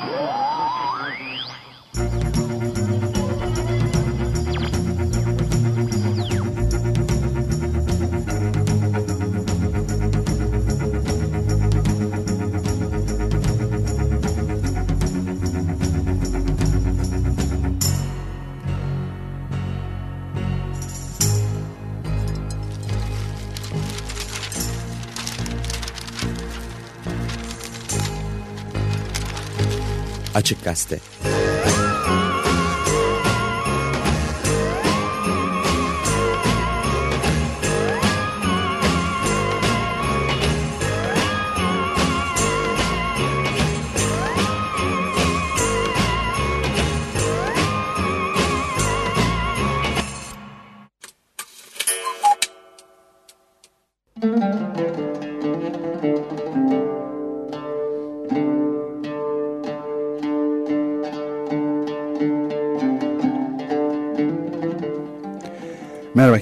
Woo! Açık Gazete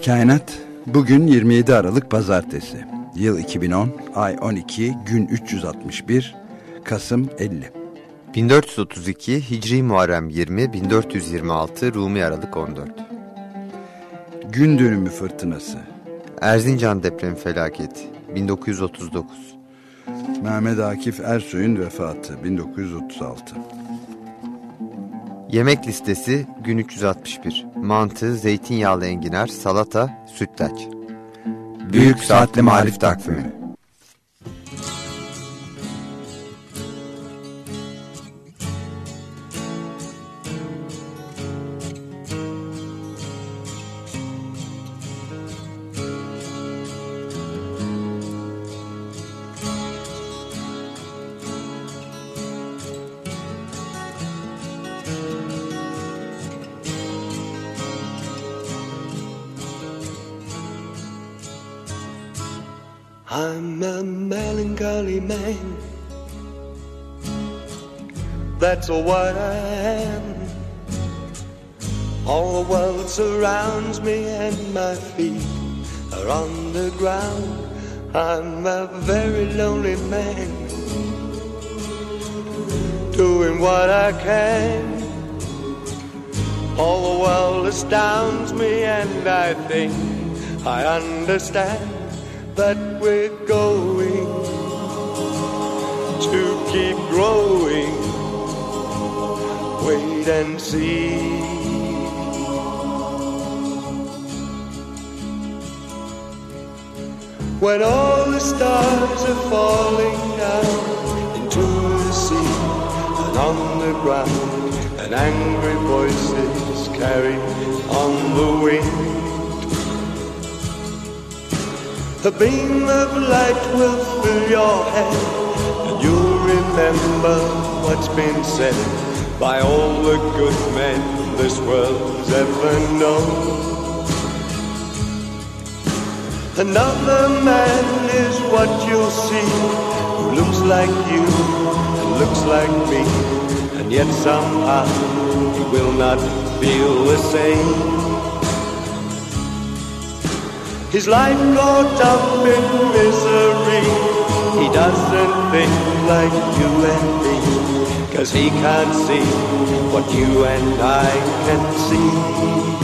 Kainat. Bugün 27 Aralık Pazartesi. Yıl 2010, ay 12, gün 361, Kasım 50. 1432 Hicri Muharrem 20, 1426 Rumi Aralık 14. Gün dönümü fırtınası. Erzincan deprem felaketi 1939. Mehmet Akif Ersoy'un vefatı 1936. Yemek listesi gün 361. Mantı, zeytinyağlı enginar, salata, sütlaç. Büyük Saatli Marif Takvimi That's what I am. All the world surrounds me and my feet are on the ground. I'm a very lonely man. Doing what I can. All the world astounds me and I think I understand that we're going to keep growing. Wait and see. When all the stars are falling down into the sea and on the ground, and angry voices carry on the wind. A beam of light will fill your head, and you'll remember what's been said by all the good men this world's ever known. Another man is what you'll see, who looks like you and looks like me, and yet somehow he will not feel the same. His life caught up in misery. He doesn't think like you and me. Cause he can't see what you and I can see.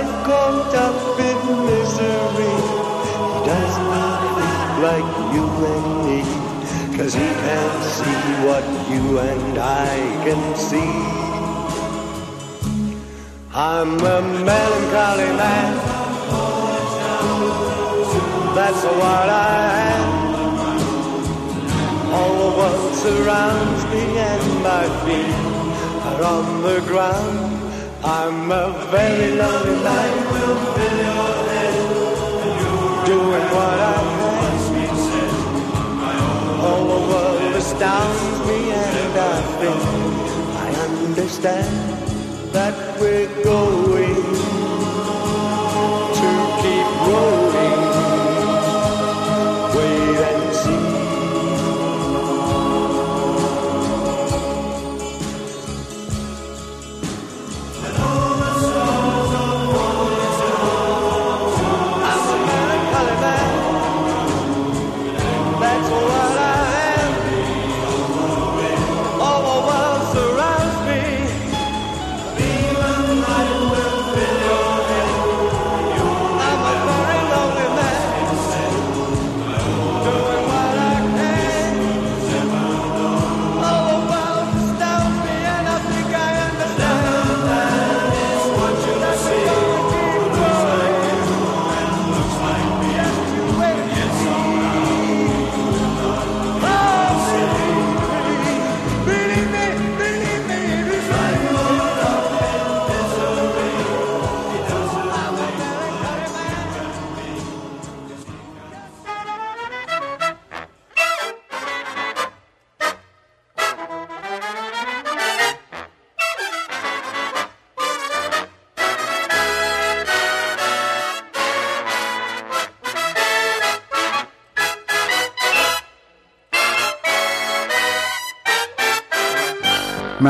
Life caught up in misery, he does not think like you and me, cause he can't see what you and I can see. I'm a melancholy man. That's what I am. All the world surrounds me and my feet are on the ground. I'm a very lonely man. Doing what I can. All the world astounds me and I think I understand that we're going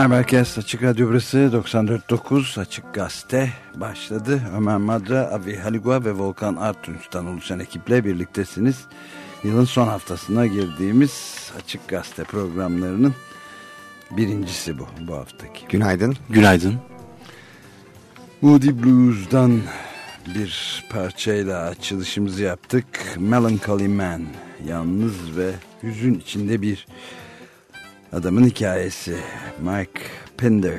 Merhaba herkes. Açık Radyo burası 94.9 Açık Gazete başladı. Ömer Madra, Avi Haligua ve Volkan Artunç'tan oluşan ekiple birliktesiniz. Yılın son haftasına girdiğimiz Açık Gazete programlarının birincisi bu, bu haftaki. Günaydın. Günaydın. Moody Blues'dan bir parçayla açılışımızı yaptık. Melancholy Man, yalnız ve hüzün içinde bir adamın hikayesi. Mike Pinder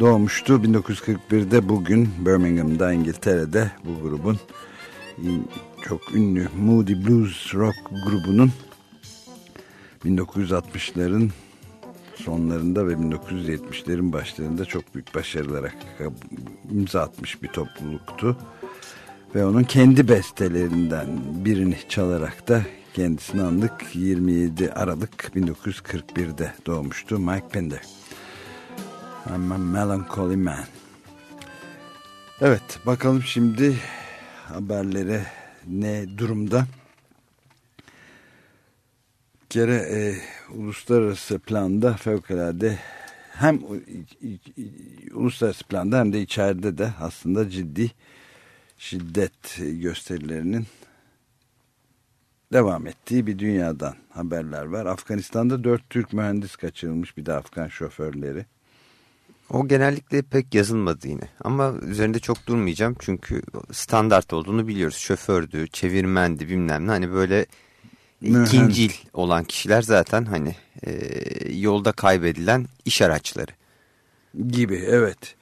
doğmuştu 1941'de bugün Birmingham'da İngiltere'de bu grubun çok ünlü Moody Blues Rock grubunun 1960'ların sonlarında ve 1970'lerin başlarında çok büyük başarılara imza atmış bir topluluktu. Ve onun kendi bestelerinden birini çalarak da kendisini andık 27 Aralık 1941'de doğmuştu Mike Pinder. I'm a melancholy man. Evet bakalım şimdi haberlere ne durumda. Bir kere e, uluslararası planda fevkalade hem uluslararası planda hem de içeride de aslında ciddi şiddet gösterilerinin devam ettiği bir dünyadan haberler var. Afganistan'da dört Türk mühendis kaçırılmış bir de Afgan şoförleri. O genellikle pek yazılmadı yine. Ama üzerinde çok durmayacağım çünkü standart olduğunu biliyoruz. Şofördü, çevirmendi bilmem ne. Hani böyle ikincil olan kişiler zaten hani e, yolda kaybedilen iş araçları. Gibi evet.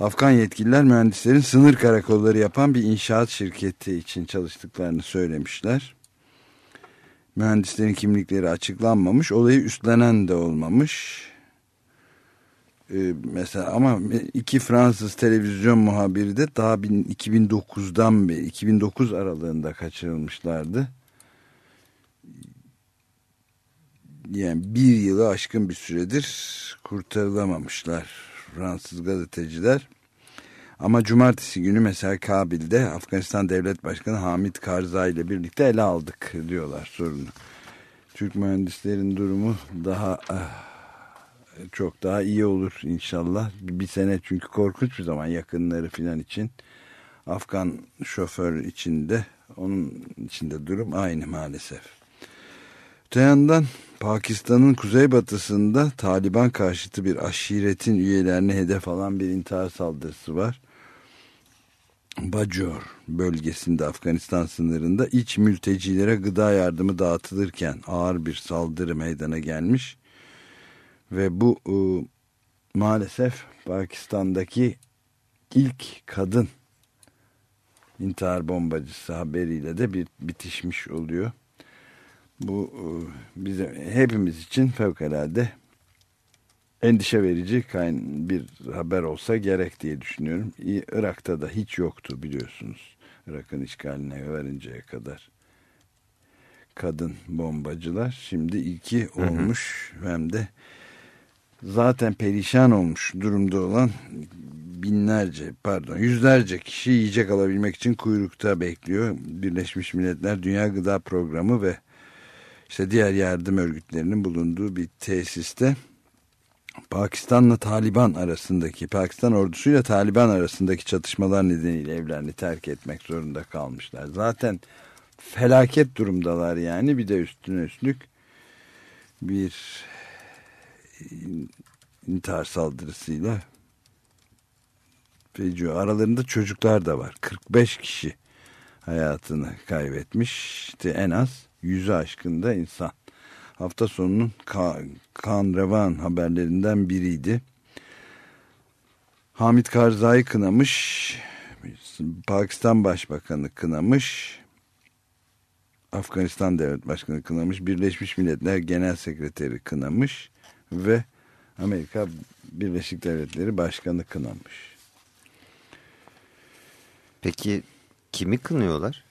Afgan yetkililer mühendislerin sınır karakolları yapan bir inşaat şirketi için çalıştıklarını söylemişler. Mühendislerin kimlikleri açıklanmamış. Olayı üstlenen de olmamış. Ee, mesela ama iki Fransız televizyon muhabiri de daha bin- 2009'dan beri 2009 aralığında kaçırılmışlardı. Yani bir yılı aşkın bir süredir kurtarılamamışlar Fransız gazeteciler. Ama cumartesi günü mesela Kabil'de Afganistan Devlet Başkanı Hamit Karzai ile birlikte ele aldık diyorlar sorunu. Türk mühendislerin durumu daha ah, çok daha iyi olur inşallah. Bir sene çünkü korkunç bir zaman yakınları filan için. Afgan şoför içinde onun içinde durum aynı maalesef. Öte yandan Pakistan'ın kuzeybatısında Taliban karşıtı bir aşiretin üyelerini hedef alan bir intihar saldırısı var. Bajor bölgesinde Afganistan sınırında iç mültecilere gıda yardımı dağıtılırken ağır bir saldırı meydana gelmiş. Ve bu e, maalesef Pakistan'daki ilk kadın intihar bombacısı haberiyle de bir bitişmiş oluyor. Bu e, bize hepimiz için fevkalade endişe verici bir haber olsa gerek diye düşünüyorum. Irak'ta da hiç yoktu biliyorsunuz. Irak'ın işgaline varıncaya kadar kadın bombacılar. Şimdi ilki olmuş hı hı. hem de zaten perişan olmuş durumda olan binlerce pardon yüzlerce kişi yiyecek alabilmek için kuyrukta bekliyor. Birleşmiş Milletler Dünya Gıda Programı ve işte diğer yardım örgütlerinin bulunduğu bir tesiste Pakistan'la Taliban arasındaki Pakistan ordusuyla Taliban arasındaki çatışmalar nedeniyle evlerini terk etmek zorunda kalmışlar. Zaten felaket durumdalar yani bir de üstüne üstlük bir intihar saldırısıyla feci aralarında çocuklar da var. 45 kişi hayatını kaybetmiş. İşte en az yüzü aşkında insan. Hafta sonunun Kan Revan haberlerinden biriydi. Hamit Karzai kınamış. Pakistan Başbakanı kınamış. Afganistan Devlet Başkanı kınamış. Birleşmiş Milletler Genel Sekreteri kınamış. Ve Amerika Birleşik Devletleri Başkanı kınamış. Peki kimi kınıyorlar?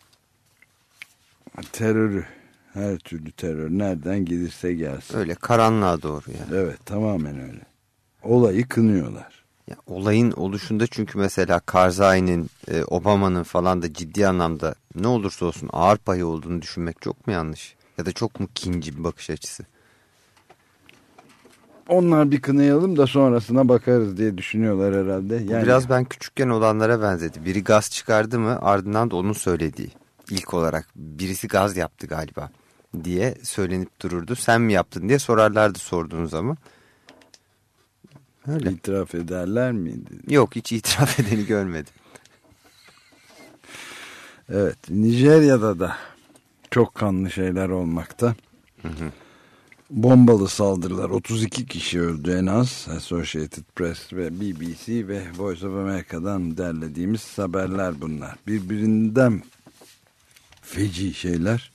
Terörü. Her türlü terör nereden gelirse gelsin. Öyle karanlığa doğru yani. Evet tamamen öyle. Olayı kınıyorlar. Ya, olayın oluşunda çünkü mesela Karzai'nin, e, Obama'nın falan da ciddi anlamda ne olursa olsun ağır payı olduğunu düşünmek çok mu yanlış? Ya da çok mu kinci bir bakış açısı? Onlar bir kınayalım da sonrasına bakarız diye düşünüyorlar herhalde. Yani... Biraz ben küçükken olanlara benzedi. Biri gaz çıkardı mı ardından da onun söylediği. İlk olarak birisi gaz yaptı galiba diye söylenip dururdu. Sen mi yaptın diye sorarlardı sorduğun zaman. Öyle. İtiraf ederler miydi? Yok hiç itiraf edeni görmedim. Evet Nijerya'da da çok kanlı şeyler olmakta. Hı hı. Bombalı saldırılar 32 kişi öldü en az Associated Press ve BBC ve Voice of America'dan derlediğimiz haberler bunlar. Birbirinden feci şeyler.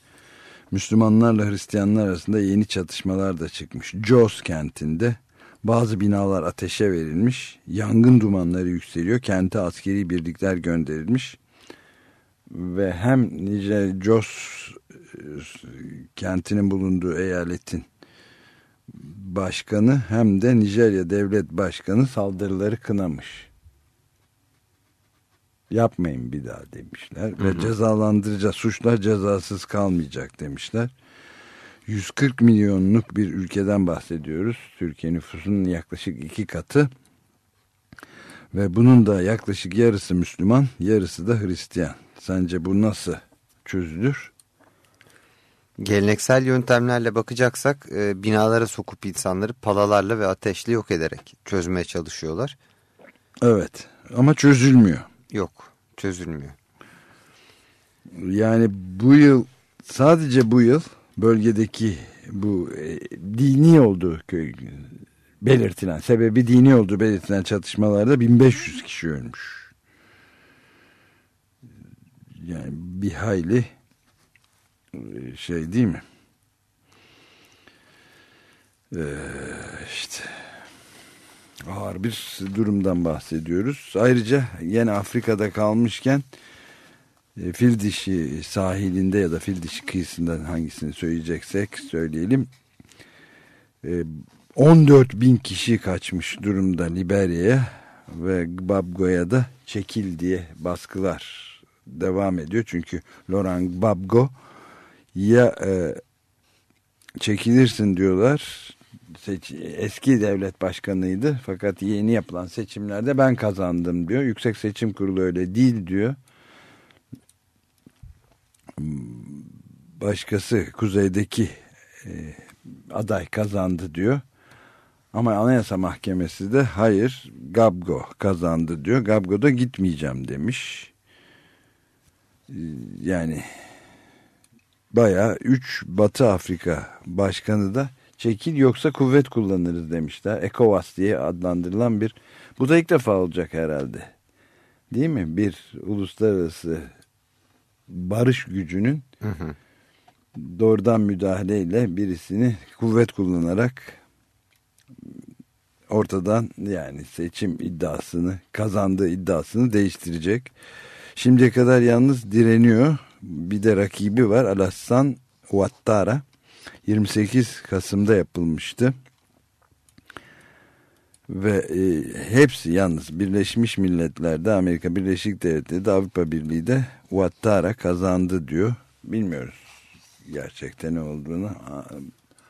Müslümanlarla Hristiyanlar arasında yeni çatışmalar da çıkmış. Jos kentinde bazı binalar ateşe verilmiş. Yangın dumanları yükseliyor. Kente askeri birlikler gönderilmiş. Ve hem nice Jos e, kentinin bulunduğu eyaletin başkanı hem de Nijerya devlet başkanı saldırıları kınamış yapmayın bir daha demişler. Ve cezalandıracağız suçlar cezasız kalmayacak demişler. 140 milyonluk bir ülkeden bahsediyoruz. Türkiye nüfusunun yaklaşık iki katı. Ve bunun da yaklaşık yarısı Müslüman, yarısı da Hristiyan. Sence bu nasıl çözülür? Geleneksel yöntemlerle bakacaksak e, binalara sokup insanları palalarla ve ateşle yok ederek çözmeye çalışıyorlar. Evet ama çözülmüyor. Yok çözülmüyor. Yani bu yıl sadece bu yıl bölgedeki bu e, dini olduğu köy belirtilen sebebi dini olduğu belirtilen çatışmalarda 1500 kişi ölmüş. Yani bir hayli e, şey değil mi? Ee, işte ağır bir durumdan bahsediyoruz. Ayrıca yine Afrika'da kalmışken e, fil dişi sahilinde ya da fil dişi kıyısından hangisini söyleyeceksek söyleyelim. E, 14 bin kişi kaçmış durumda Liberya'ya. ve Gbagbo'ya da çekil diye baskılar devam ediyor. Çünkü Laurent Gbagbo ya e, çekilirsin diyorlar. Seç, eski devlet başkanıydı fakat yeni yapılan seçimlerde ben kazandım diyor. Yüksek Seçim Kurulu öyle değil diyor. Başkası kuzeydeki e, aday kazandı diyor. Ama Anayasa Mahkemesi de hayır Gabgo kazandı diyor. Gabgo da gitmeyeceğim demiş. Ee, Yani bayağı 3 Batı Afrika başkanı da çekil yoksa kuvvet kullanırız demişler. ECOWAS diye adlandırılan bir bu da ilk defa olacak herhalde. Değil mi? Bir uluslararası barış gücünün Hı hı. doğrudan müdahaleyle birisini kuvvet kullanarak ortadan yani seçim iddiasını kazandığı iddiasını değiştirecek. Şimdiye kadar yalnız direniyor. Bir de rakibi var Alassan Ouattara. 28 Kasım'da yapılmıştı. Ve e, hepsi yalnız Birleşmiş Milletler'de Amerika Birleşik Devletleri'de Avrupa Birliği de Ouattara kazandı diyor. Bilmiyoruz gerçekten ne olduğunu.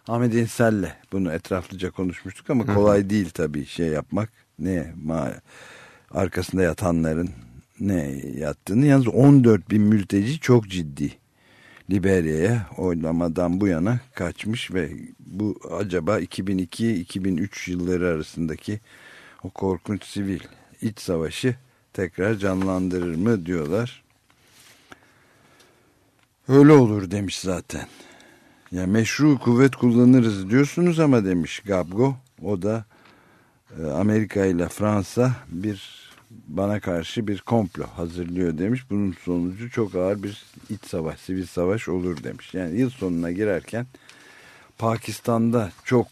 Ahmet İnsel'le bunu etraflıca konuşmuştuk ama kolay değil tabii şey yapmak. Ne ma arkasında yatanların ne yattığını. Yalnız 14 bin mülteci çok ciddi. Liberya'ya oylamadan bu yana kaçmış ve bu acaba 2002-2003 yılları arasındaki o korkunç sivil iç savaşı tekrar canlandırır mı diyorlar. Öyle olur demiş zaten. Ya meşru kuvvet kullanırız diyorsunuz ama demiş Gabgo. O da e, Amerika ile Fransa bir bana karşı bir komplo hazırlıyor demiş. Bunun sonucu çok ağır bir iç savaş, sivil savaş olur demiş. Yani yıl sonuna girerken Pakistan'da çok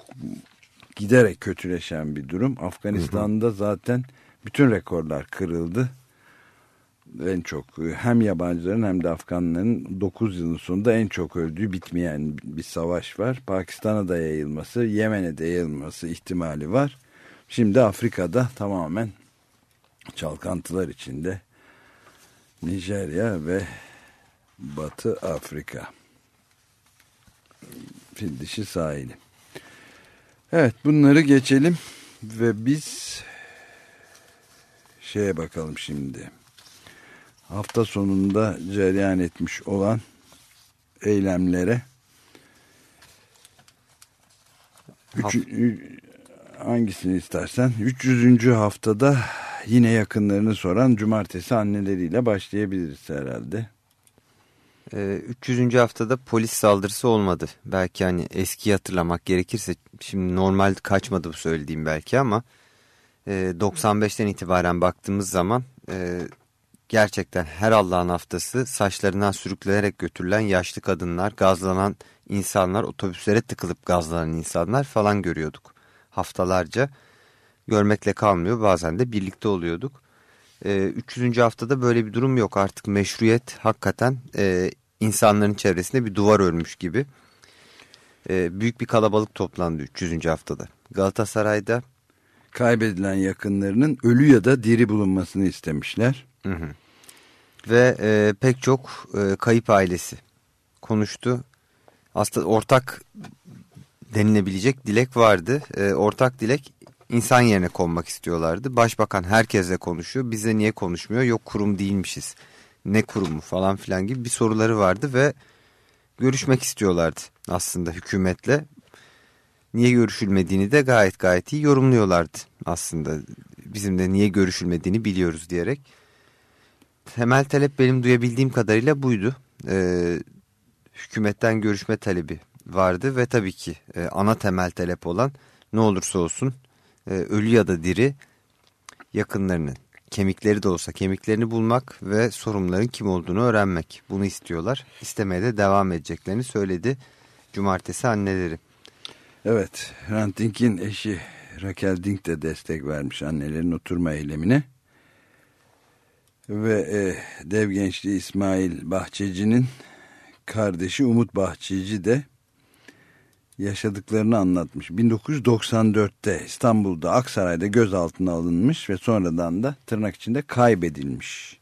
giderek kötüleşen bir durum. Afganistan'da zaten bütün rekorlar kırıldı. En çok hem yabancıların hem de Afganların 9 yılın sonunda en çok öldüğü bitmeyen bir savaş var. Pakistan'a da yayılması, Yemen'e de yayılması ihtimali var. Şimdi Afrika'da tamamen çalkantılar içinde Nijerya ve Batı Afrika fil dişi sahili. Evet bunları geçelim ve biz şeye bakalım şimdi. Hafta sonunda cereyan etmiş olan eylemlere Üç, hangisini istersen 300. haftada yine yakınlarını soran cumartesi anneleriyle başlayabiliriz herhalde. Ee, 300. haftada polis saldırısı olmadı. Belki hani eski hatırlamak gerekirse şimdi normal kaçmadı bu söylediğim belki ama e, 95'ten itibaren baktığımız zaman e, gerçekten her Allah'ın haftası saçlarından sürüklenerek götürülen yaşlı kadınlar, gazlanan insanlar, otobüslere tıkılıp gazlanan insanlar falan görüyorduk haftalarca. Görmekle kalmıyor bazen de birlikte oluyorduk. E, 300. haftada böyle bir durum yok artık meşruiyet hakikaten e, insanların çevresinde bir duvar örmüş gibi. E, büyük bir kalabalık toplandı 300. haftada. Galatasaray'da kaybedilen yakınlarının ölü ya da diri bulunmasını istemişler. Hı hı. Ve e, pek çok e, kayıp ailesi konuştu. Aslında ortak denilebilecek dilek vardı. E, ortak dilek insan yerine konmak istiyorlardı. Başbakan herkesle konuşuyor. Bize niye konuşmuyor? Yok kurum değilmişiz. Ne kurumu falan filan gibi bir soruları vardı ve görüşmek istiyorlardı aslında hükümetle. Niye görüşülmediğini de gayet gayet iyi yorumluyorlardı aslında. Bizim de niye görüşülmediğini biliyoruz diyerek. Temel talep benim duyabildiğim kadarıyla buydu. Ee, hükümetten görüşme talebi vardı ve tabii ki e, ana temel talep olan ne olursa olsun e, ölü ya da diri yakınlarının kemikleri de olsa kemiklerini bulmak ve sorumluların kim olduğunu öğrenmek. Bunu istiyorlar. İstemeye de devam edeceklerini söyledi cumartesi anneleri. Evet Hrant Dink'in eşi Raquel Dink de destek vermiş annelerin oturma eylemine. Ve e, dev gençliği İsmail Bahçeci'nin kardeşi Umut Bahçeci de yaşadıklarını anlatmış. 1994'te İstanbul'da Aksaray'da gözaltına alınmış ve sonradan da tırnak içinde kaybedilmiş.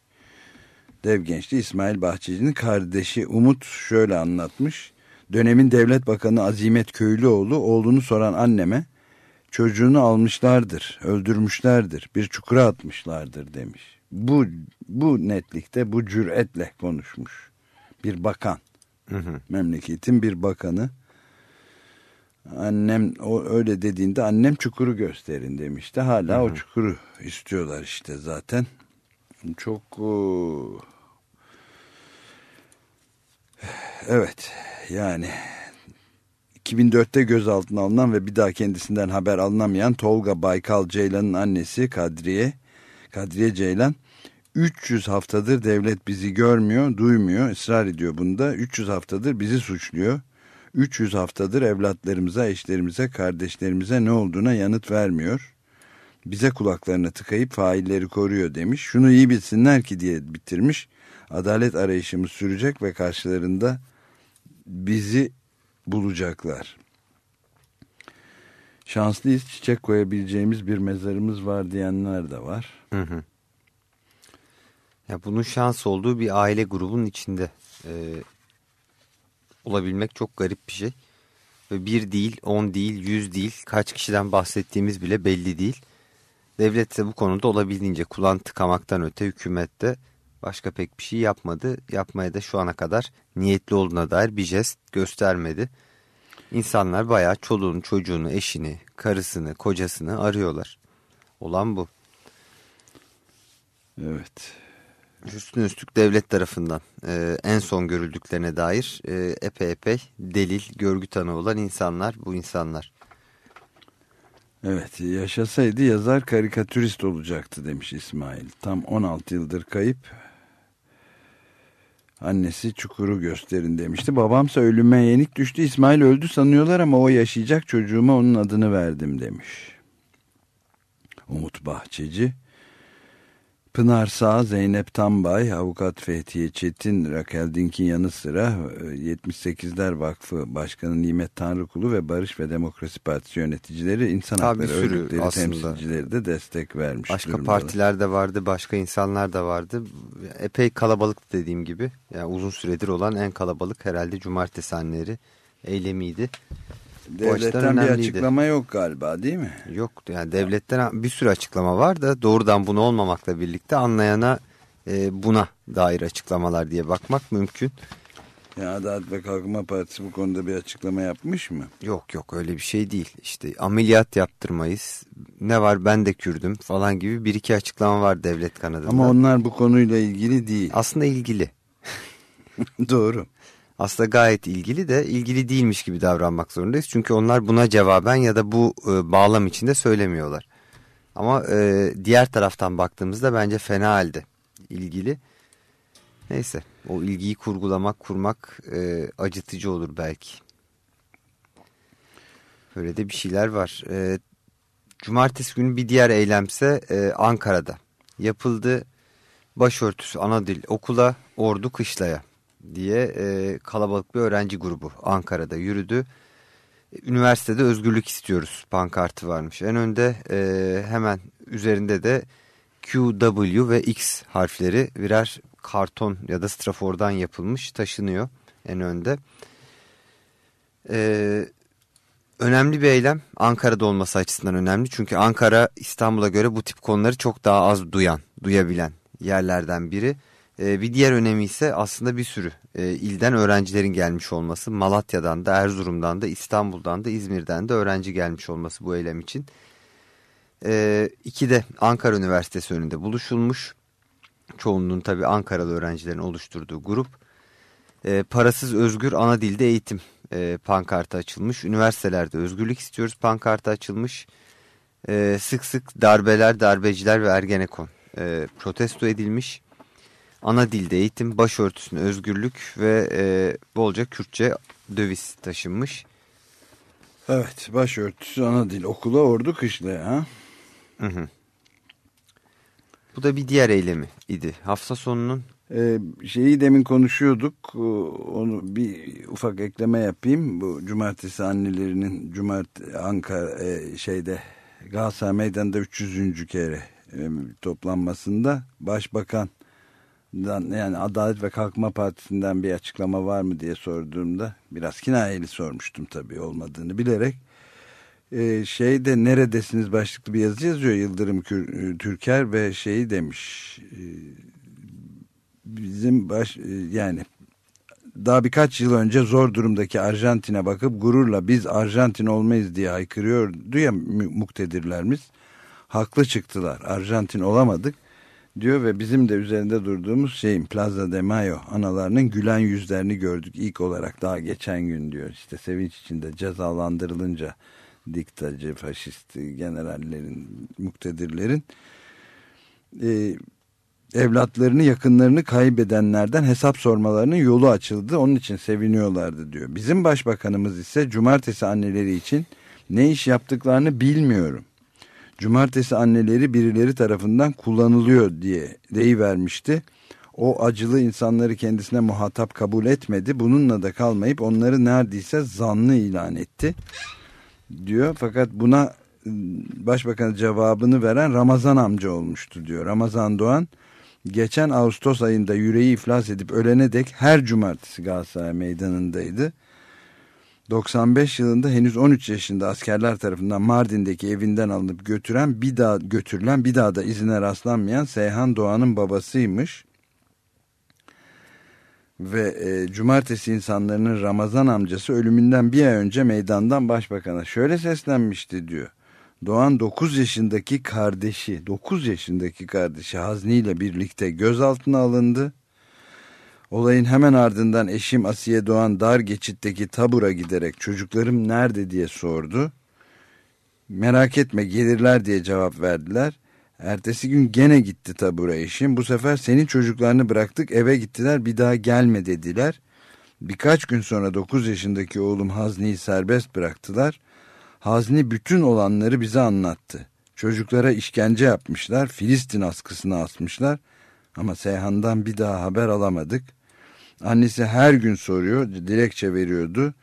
Dev gençli İsmail Bahçeci'nin kardeşi Umut şöyle anlatmış. Dönemin devlet bakanı Azimet Köylüoğlu oğlunu soran anneme çocuğunu almışlardır, öldürmüşlerdir, bir çukura atmışlardır demiş. Bu, bu netlikte, bu cüretle konuşmuş bir bakan. Hı hı. Memleketin bir bakanı. Annem o öyle dediğinde annem çukuru gösterin demişti. Hala Hı hı. o çukuru istiyorlar işte zaten. Çok o... evet yani 2004'te gözaltına alınan ve bir daha kendisinden haber alınamayan Tolga Baykal Ceylan'ın annesi Kadriye Kadriye Ceylan 300 haftadır devlet bizi görmüyor, duymuyor, ısrar ediyor bunda. 300 haftadır bizi suçluyor. 300 haftadır evlatlarımıza, eşlerimize, kardeşlerimize ne olduğuna yanıt vermiyor. Bize kulaklarını tıkayıp failleri koruyor demiş. Şunu iyi bilsinler ki diye bitirmiş. Adalet arayışımız sürecek ve karşılarında bizi bulacaklar. Şanslıyız çiçek koyabileceğimiz bir mezarımız var diyenler de var. Hı hı. Ya bunun şans olduğu bir aile grubunun içinde e, olabilmek çok garip bir şey. Ve bir değil, on değil, yüz değil, kaç kişiden bahsettiğimiz bile belli değil. Devlet de bu konuda olabildiğince kulağını tıkamaktan öte hükümette başka pek bir şey yapmadı. Yapmaya da şu ana kadar niyetli olduğuna dair bir jest göstermedi. İnsanlar bayağı çoluğunu, çocuğunu, eşini, karısını, kocasını arıyorlar. Olan bu. Evet. Üstüne üstlük devlet tarafından e, en son görüldüklerine dair e, epey epey delil, görgü tanığı olan insanlar bu insanlar. Evet yaşasaydı yazar karikatürist olacaktı demiş İsmail. Tam 16 yıldır kayıp. Annesi çukuru gösterin demişti. Babamsa ölüme yenik düştü. İsmail öldü sanıyorlar ama o yaşayacak çocuğuma onun adını verdim demiş. Umut Bahçeci. Pınar Sağ, Zeynep Tambay, Avukat Fethiye Çetin, Rakel Dink'in yanı sıra 78'ler Vakfı Başkanı Nimet Tanrıkulu ve Barış ve Demokrasi Partisi yöneticileri insan hakları örgütleri aslında. temsilcileri de destek vermiş. Başka durumdalar. partiler de vardı, başka insanlar da vardı. Epey kalabalık dediğim gibi. Yani uzun süredir olan en kalabalık herhalde cumartesi anneleri eylemiydi. Devletten bir açıklama yok galiba değil mi? Yok yani devletten bir sürü açıklama var da doğrudan bunu olmamakla birlikte anlayana e, buna dair açıklamalar diye bakmak mümkün. Ya Adalet ve Kalkınma Partisi bu konuda bir açıklama yapmış mı? Yok yok öyle bir şey değil. İşte ameliyat yaptırmayız. Ne var ben de Kürdüm falan gibi bir iki açıklama var devlet kanadında. Ama onlar bu konuyla ilgili değil. Aslında ilgili. Doğru. Aslında gayet ilgili de ilgili değilmiş gibi davranmak zorundayız. Çünkü onlar buna cevaben ya da bu e, bağlam içinde söylemiyorlar. Ama e, diğer taraftan baktığımızda bence fena halde ilgili. Neyse o ilgiyi kurgulamak, kurmak e, acıtıcı olur belki. Böyle de bir şeyler var. E, cumartesi günü bir diğer eylemse e, Ankara'da yapıldı. Başörtüsü ana dil okula, ordu kışlaya diye e, kalabalık bir öğrenci grubu Ankara'da yürüdü. Üniversitede özgürlük istiyoruz pankartı varmış. En önde e, hemen üzerinde de Q, W ve X harfleri birer karton ya da strafordan yapılmış taşınıyor en önde. E, önemli bir eylem Ankara'da olması açısından önemli. Çünkü Ankara İstanbul'a göre bu tip konuları çok daha az duyan, duyabilen yerlerden biri. Ee, bir diğer önemi ise aslında bir sürü e, ilden öğrencilerin gelmiş olması. Malatya'dan da, Erzurum'dan da, İstanbul'dan da, İzmir'den de öğrenci gelmiş olması bu eylem için. Ee, iki de Ankara Üniversitesi önünde buluşulmuş. Çoğunluğun tabii Ankaralı öğrencilerin oluşturduğu grup. Ee, parasız özgür ana dilde eğitim e, pankartı açılmış. Üniversitelerde özgürlük istiyoruz pankartı açılmış. Sık sık darbeler, darbeciler ve Ergenekon e, protesto edilmiş ana dilde eğitim, başörtüsüne özgürlük ve e, bolca Kürtçe döviz taşınmış. Evet başörtüsü ana dil okula ordu kışlaya ha? Hı hı. Bu da bir diğer eylemi idi. Hafta sonunun Ee, şeyi demin konuşuyorduk. Ee, Onu bir ufak ekleme yapayım. Bu cumartesi annelerinin cumart Ankara e, şeyde Galatasaray Meydanı'nda 300. kere e, toplanmasında başbakan yani Adalet ve Kalkınma Partisi'nden bir açıklama var mı diye sorduğumda biraz kinayeli sormuştum tabii olmadığını bilerek ee, şeyde neredesiniz başlıklı bir yazı yazıyor Yıldırım Kür- Türker ve şeyi demiş e, bizim baş e, yani daha birkaç yıl önce zor durumdaki Arjantin'e bakıp gururla biz Arjantin olmayız diye haykırıyordu ya muktedirlerimiz. Haklı çıktılar. Arjantin olamadık diyor ve bizim de üzerinde durduğumuz şeyin Plaza de Mayo analarının gülen yüzlerini gördük ilk olarak daha geçen gün diyor. İşte sevinç içinde cezalandırılınca diktacı, faşist generallerin, muktedirlerin e, evlatlarını, yakınlarını kaybedenlerden hesap sormalarının yolu açıldı. Onun için seviniyorlardı diyor. Bizim başbakanımız ise cumartesi anneleri için ne iş yaptıklarını bilmiyorum. Cumartesi anneleri birileri tarafından kullanılıyor diye deyivermişti. O acılı insanları kendisine muhatap kabul etmedi. Bununla da kalmayıp onları neredeyse zanlı ilan etti diyor. Fakat buna ıı, başbakan cevabını veren Ramazan amca olmuştu diyor. Ramazan Doğan geçen Ağustos ayında yüreği iflas edip ölene dek her cumartesi Galatasaray meydanındaydı. 95 yılında henüz 13 yaşında askerler tarafından Mardin'deki evinden alınıp götüren bir daha götürülen bir daha da izine rastlanmayan Seyhan Doğan'ın babasıymış. Ve e, cumartesi insanlarının Ramazan amcası ölümünden bir ay önce meydandan başbakana şöyle seslenmişti diyor. Doğan 9 yaşındaki kardeşi 9 yaşındaki kardeşi Hazni ile birlikte gözaltına alındı. Olayın hemen ardından eşim Asiye Doğan dar geçitteki tabura giderek çocuklarım nerede diye sordu. Merak etme gelirler diye cevap verdiler. Ertesi gün gene gitti tabura eşim. Bu sefer senin çocuklarını bıraktık eve gittiler bir daha gelme dediler. Birkaç gün sonra 9 yaşındaki oğlum Hazni'yi serbest bıraktılar. Hazni bütün olanları bize anlattı. Çocuklara işkence yapmışlar, Filistin askısına asmışlar. Ama Seyhan'dan bir daha haber alamadık. Annesi her gün soruyor, dilekçe veriyordu.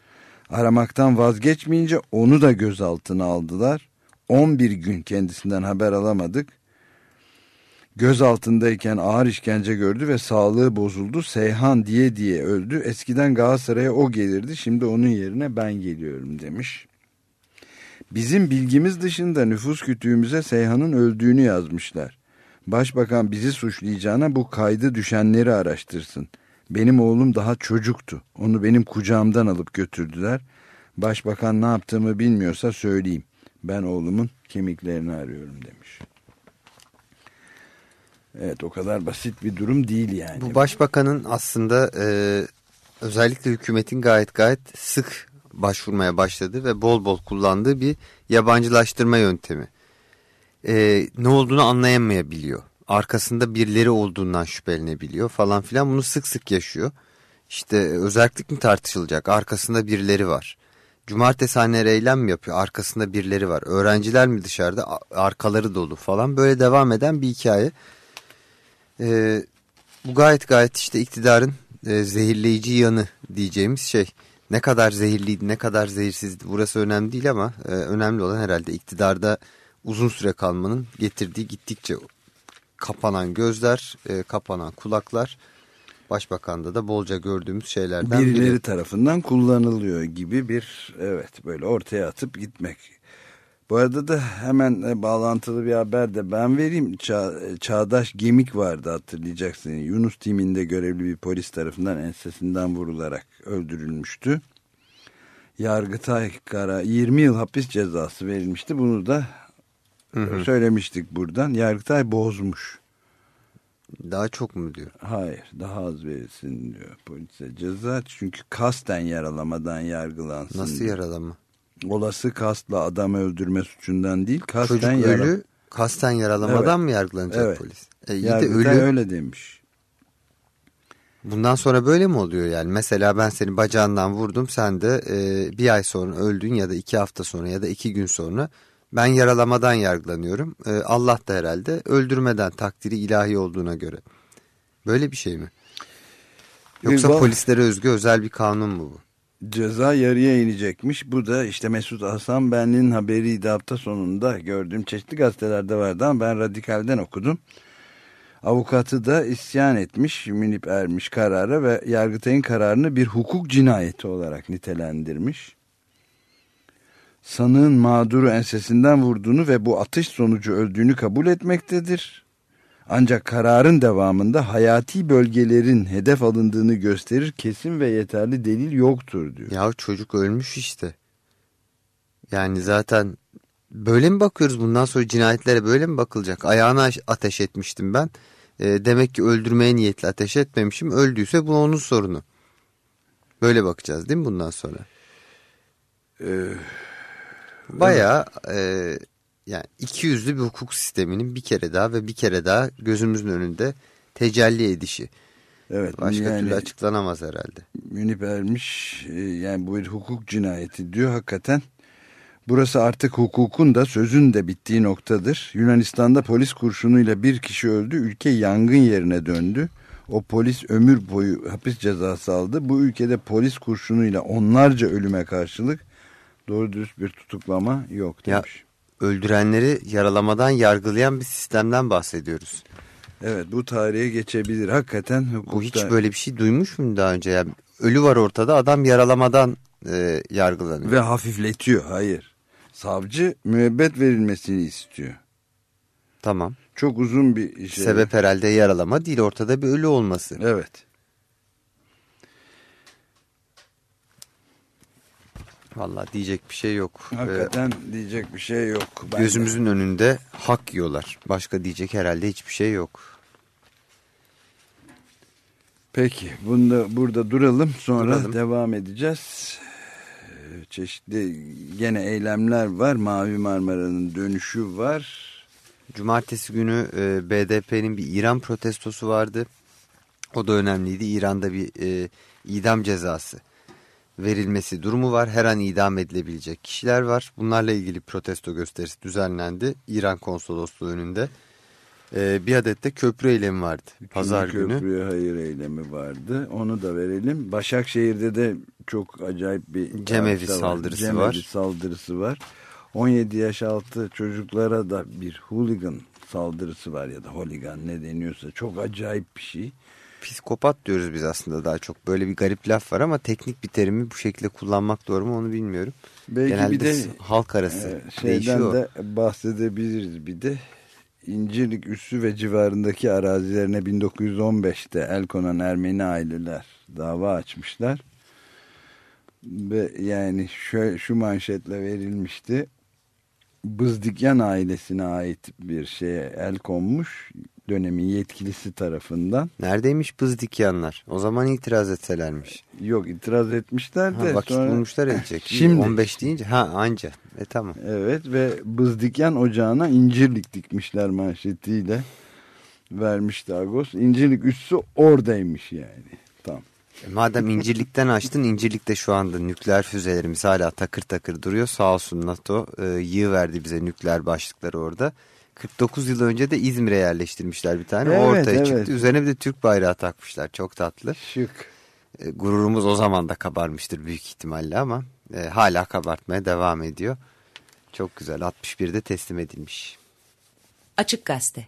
Aramaktan vazgeçmeyince onu da gözaltına aldılar. 11 gün kendisinden haber alamadık. Gözaltındayken ağır işkence gördü ve sağlığı bozuldu. Seyhan diye diye öldü. Eskiden Galatasaray'a o gelirdi. Şimdi onun yerine ben geliyorum demiş. Bizim bilgimiz dışında nüfus kütüğümüze Seyhan'ın öldüğünü yazmışlar. Başbakan bizi suçlayacağına bu kaydı düşenleri araştırsın. Benim oğlum daha çocuktu. Onu benim kucağımdan alıp götürdüler. Başbakan ne yaptığımı bilmiyorsa söyleyeyim. Ben oğlumun kemiklerini arıyorum demiş. Evet o kadar basit bir durum değil yani. Bu başbakanın aslında e, özellikle hükümetin gayet gayet sık başvurmaya başladığı ve bol bol kullandığı bir yabancılaştırma yöntemi. E, ne olduğunu anlayamayabiliyor. Arkasında birileri olduğundan şüphelenebiliyor falan filan bunu sık sık yaşıyor. İşte özellik mi tartışılacak? Arkasında birileri var. Cumartesi anneler eylem mi yapıyor? Arkasında birileri var. Öğrenciler mi dışarıda? Arkaları dolu falan. Böyle devam eden bir hikaye. Ee, bu gayet gayet işte iktidarın e, zehirleyici yanı diyeceğimiz şey. Ne kadar zehirliydi, ne kadar zehirsizdi burası önemli değil ama e, önemli olan herhalde iktidarda uzun süre kalmanın getirdiği gittikçe kapanan gözler, e, kapanan kulaklar. Başbakan'da da bolca gördüğümüz şeylerden Birileri biri. tarafından kullanılıyor gibi bir evet böyle ortaya atıp gitmek. Bu arada da hemen e, bağlantılı bir haber de ben vereyim. Ça Çağdaş Gemik vardı hatırlayacaksın. Yunus timinde görevli bir polis tarafından ensesinden vurularak öldürülmüştü. Yargıtay Kara 20 yıl hapis cezası verilmişti. Bunu da Hı hı. söylemiştik buradan. Yargıtay bozmuş. Daha çok mu diyor? Hayır daha az verilsin diyor polise ceza. Çünkü kasten yaralamadan yargılansın. Nasıl diyor. yaralama? Olası kastla adam öldürme suçundan değil kasten Çocuk yara- ölü kasten yaralamadan Evet. mı yargılanacak Evet. polis? E, iyi de Yargıtay ölü. öyle demiş. Bundan sonra böyle mi oluyor yani? Mesela ben seni bacağından vurdum sen de e, bir ay sonra öldün ya da iki hafta sonra ya da iki gün sonra ben yaralamadan yargılanıyorum. E, Allah da herhalde öldürmeden takdiri ilahi olduğuna göre Böyle bir şey mi? Yoksa Vallahi- polislere özgü özel bir kanun mu bu? Ceza yarıya inecekmiş. Bu da işte Mesut Hasan Benli'nin haberiydi hafta sonunda gördüğüm çeşitli gazetelerde vardı ama ben Radikal'den okudum. Avukatı da isyan etmiş, münip ermiş karara ve Yargıtay'ın kararını bir hukuk cinayeti olarak nitelendirmiş. Sanığın mağduru ensesinden vurduğunu ve bu atış sonucu öldüğünü kabul etmektedir. Ancak kararın devamında hayati bölgelerin hedef alındığını gösterir kesin ve yeterli delil yoktur diyor. Ya çocuk ölmüş işte. Yani zaten böyle mi bakıyoruz bundan sonra cinayetlere böyle mi bakılacak? Ayağına ateş etmiştim ben. E, demek ki öldürmeye niyetli ateş etmemişim. Öldüyse bu onun sorunu. Böyle bakacağız değil mi bundan sonra? Ee, Bayağı e, yani iki yüzlü bir hukuk sisteminin bir kere daha ve bir kere daha gözümüzün önünde tecelli edişi. evet Başka yani türlü açıklanamaz herhalde. Münip Ermiş e, yani bu bir hukuk cinayeti diyor hakikaten. Burası artık hukukun da sözün de bittiği noktadır. Yunanistan'da polis kurşunuyla bir kişi öldü. Ülke yangın yerine döndü. O polis ömür boyu hapis cezası aldı. Bu ülkede polis kurşunuyla onlarca ölüme karşılık doğru dürüst bir tutuklama yok Ya- demiş. Öldürenleri yaralamadan yargılayan bir sistemden bahsediyoruz. Evet bu tarihe geçebilir. Hakikaten hukukta... Bu hiç böyle bir şey duymuş muyum daha önce? Yani ölü var ortada adam yaralamadan e, yargılanıyor. Ve hafifletiyor. Hayır. Savcı müebbet verilmesini istiyor. Tamam. Çok uzun bir şey. Sebep herhalde yaralama değil ortada bir ölü olması. Evet. Vallahi diyecek bir şey yok. Ee, Hakikaten diyecek bir şey yok. Ben gözümüzün önünde hak yiyorlar. Başka diyecek herhalde hiçbir şey yok. Peki bunda burada duralım sonra Duralım. devam edeceğiz. Ee, Çeşitli gene eylemler var. Mavi Marmara'nın dönüşü var. Cumartesi günü e, BDP'nin bir İran protestosu vardı. O da önemliydi. İran'da bir e, idam cezası verilmesi durumu var. Her an idam edilebilecek kişiler var. Bunlarla ilgili protesto gösterisi düzenlendi. İran konsolosluğu önünde. E, bir adet de köprü eylemi vardı. Pazar Üçüncü günü. Köprüye hayır eylemi vardı. Onu da verelim. Başakşehir'de de çok acayip bir Cemevi var. saldırısı Cemevi var. saldırısı var. 17 yaş altı çocuklara da bir hooligan saldırısı var ya da hooligan ne deniyorsa çok acayip bir şey. Psikopat diyoruz biz aslında daha çok. Böyle bir garip laf var ama teknik bir terimi bu şekilde kullanmak doğru mu onu bilmiyorum. Belki Genelde bir de halk arası e, şeyden değişiyor. de bahsedebiliriz bir de. İncirlik Üssü ve civarındaki arazilerine 1915'te el konan Ermeni aileler dava açmışlar. Ve yani şu, şu manşetle verilmişti. Bızdikyan ailesine ait bir şeye el konmuş dönemin yetkilisi tarafından. Neredeymiş bız dikyanlar? O zaman itiraz etselermiş. Yok itiraz etmişler de Ha, vakit sonra bulmuşlar edecek. Şimdi. 15 deyince ha anca. E tamam. Evet ve Bızdikyan ocağına incirlik dikmişler manşetiyle vermişti Agos. İncirlik üssü oradaymış yani. Tam. E, madem incirlikten açtın incirlikte şu anda nükleer füzelerimiz hala takır takır duruyor. Sağ olsun NATO e, yığ verdi bize nükleer başlıkları orada. 49 yıl önce de İzmir'e yerleştirmişler bir tane. Evet, o ortaya evet. çıktı. Üzerine bir de Türk bayrağı takmışlar. Çok tatlı. Şık. E, gururumuz o zaman da kabarmıştır büyük ihtimalle ama e, hala kabartmaya devam ediyor. Çok güzel. 61'de teslim edilmiş. Açık Gazete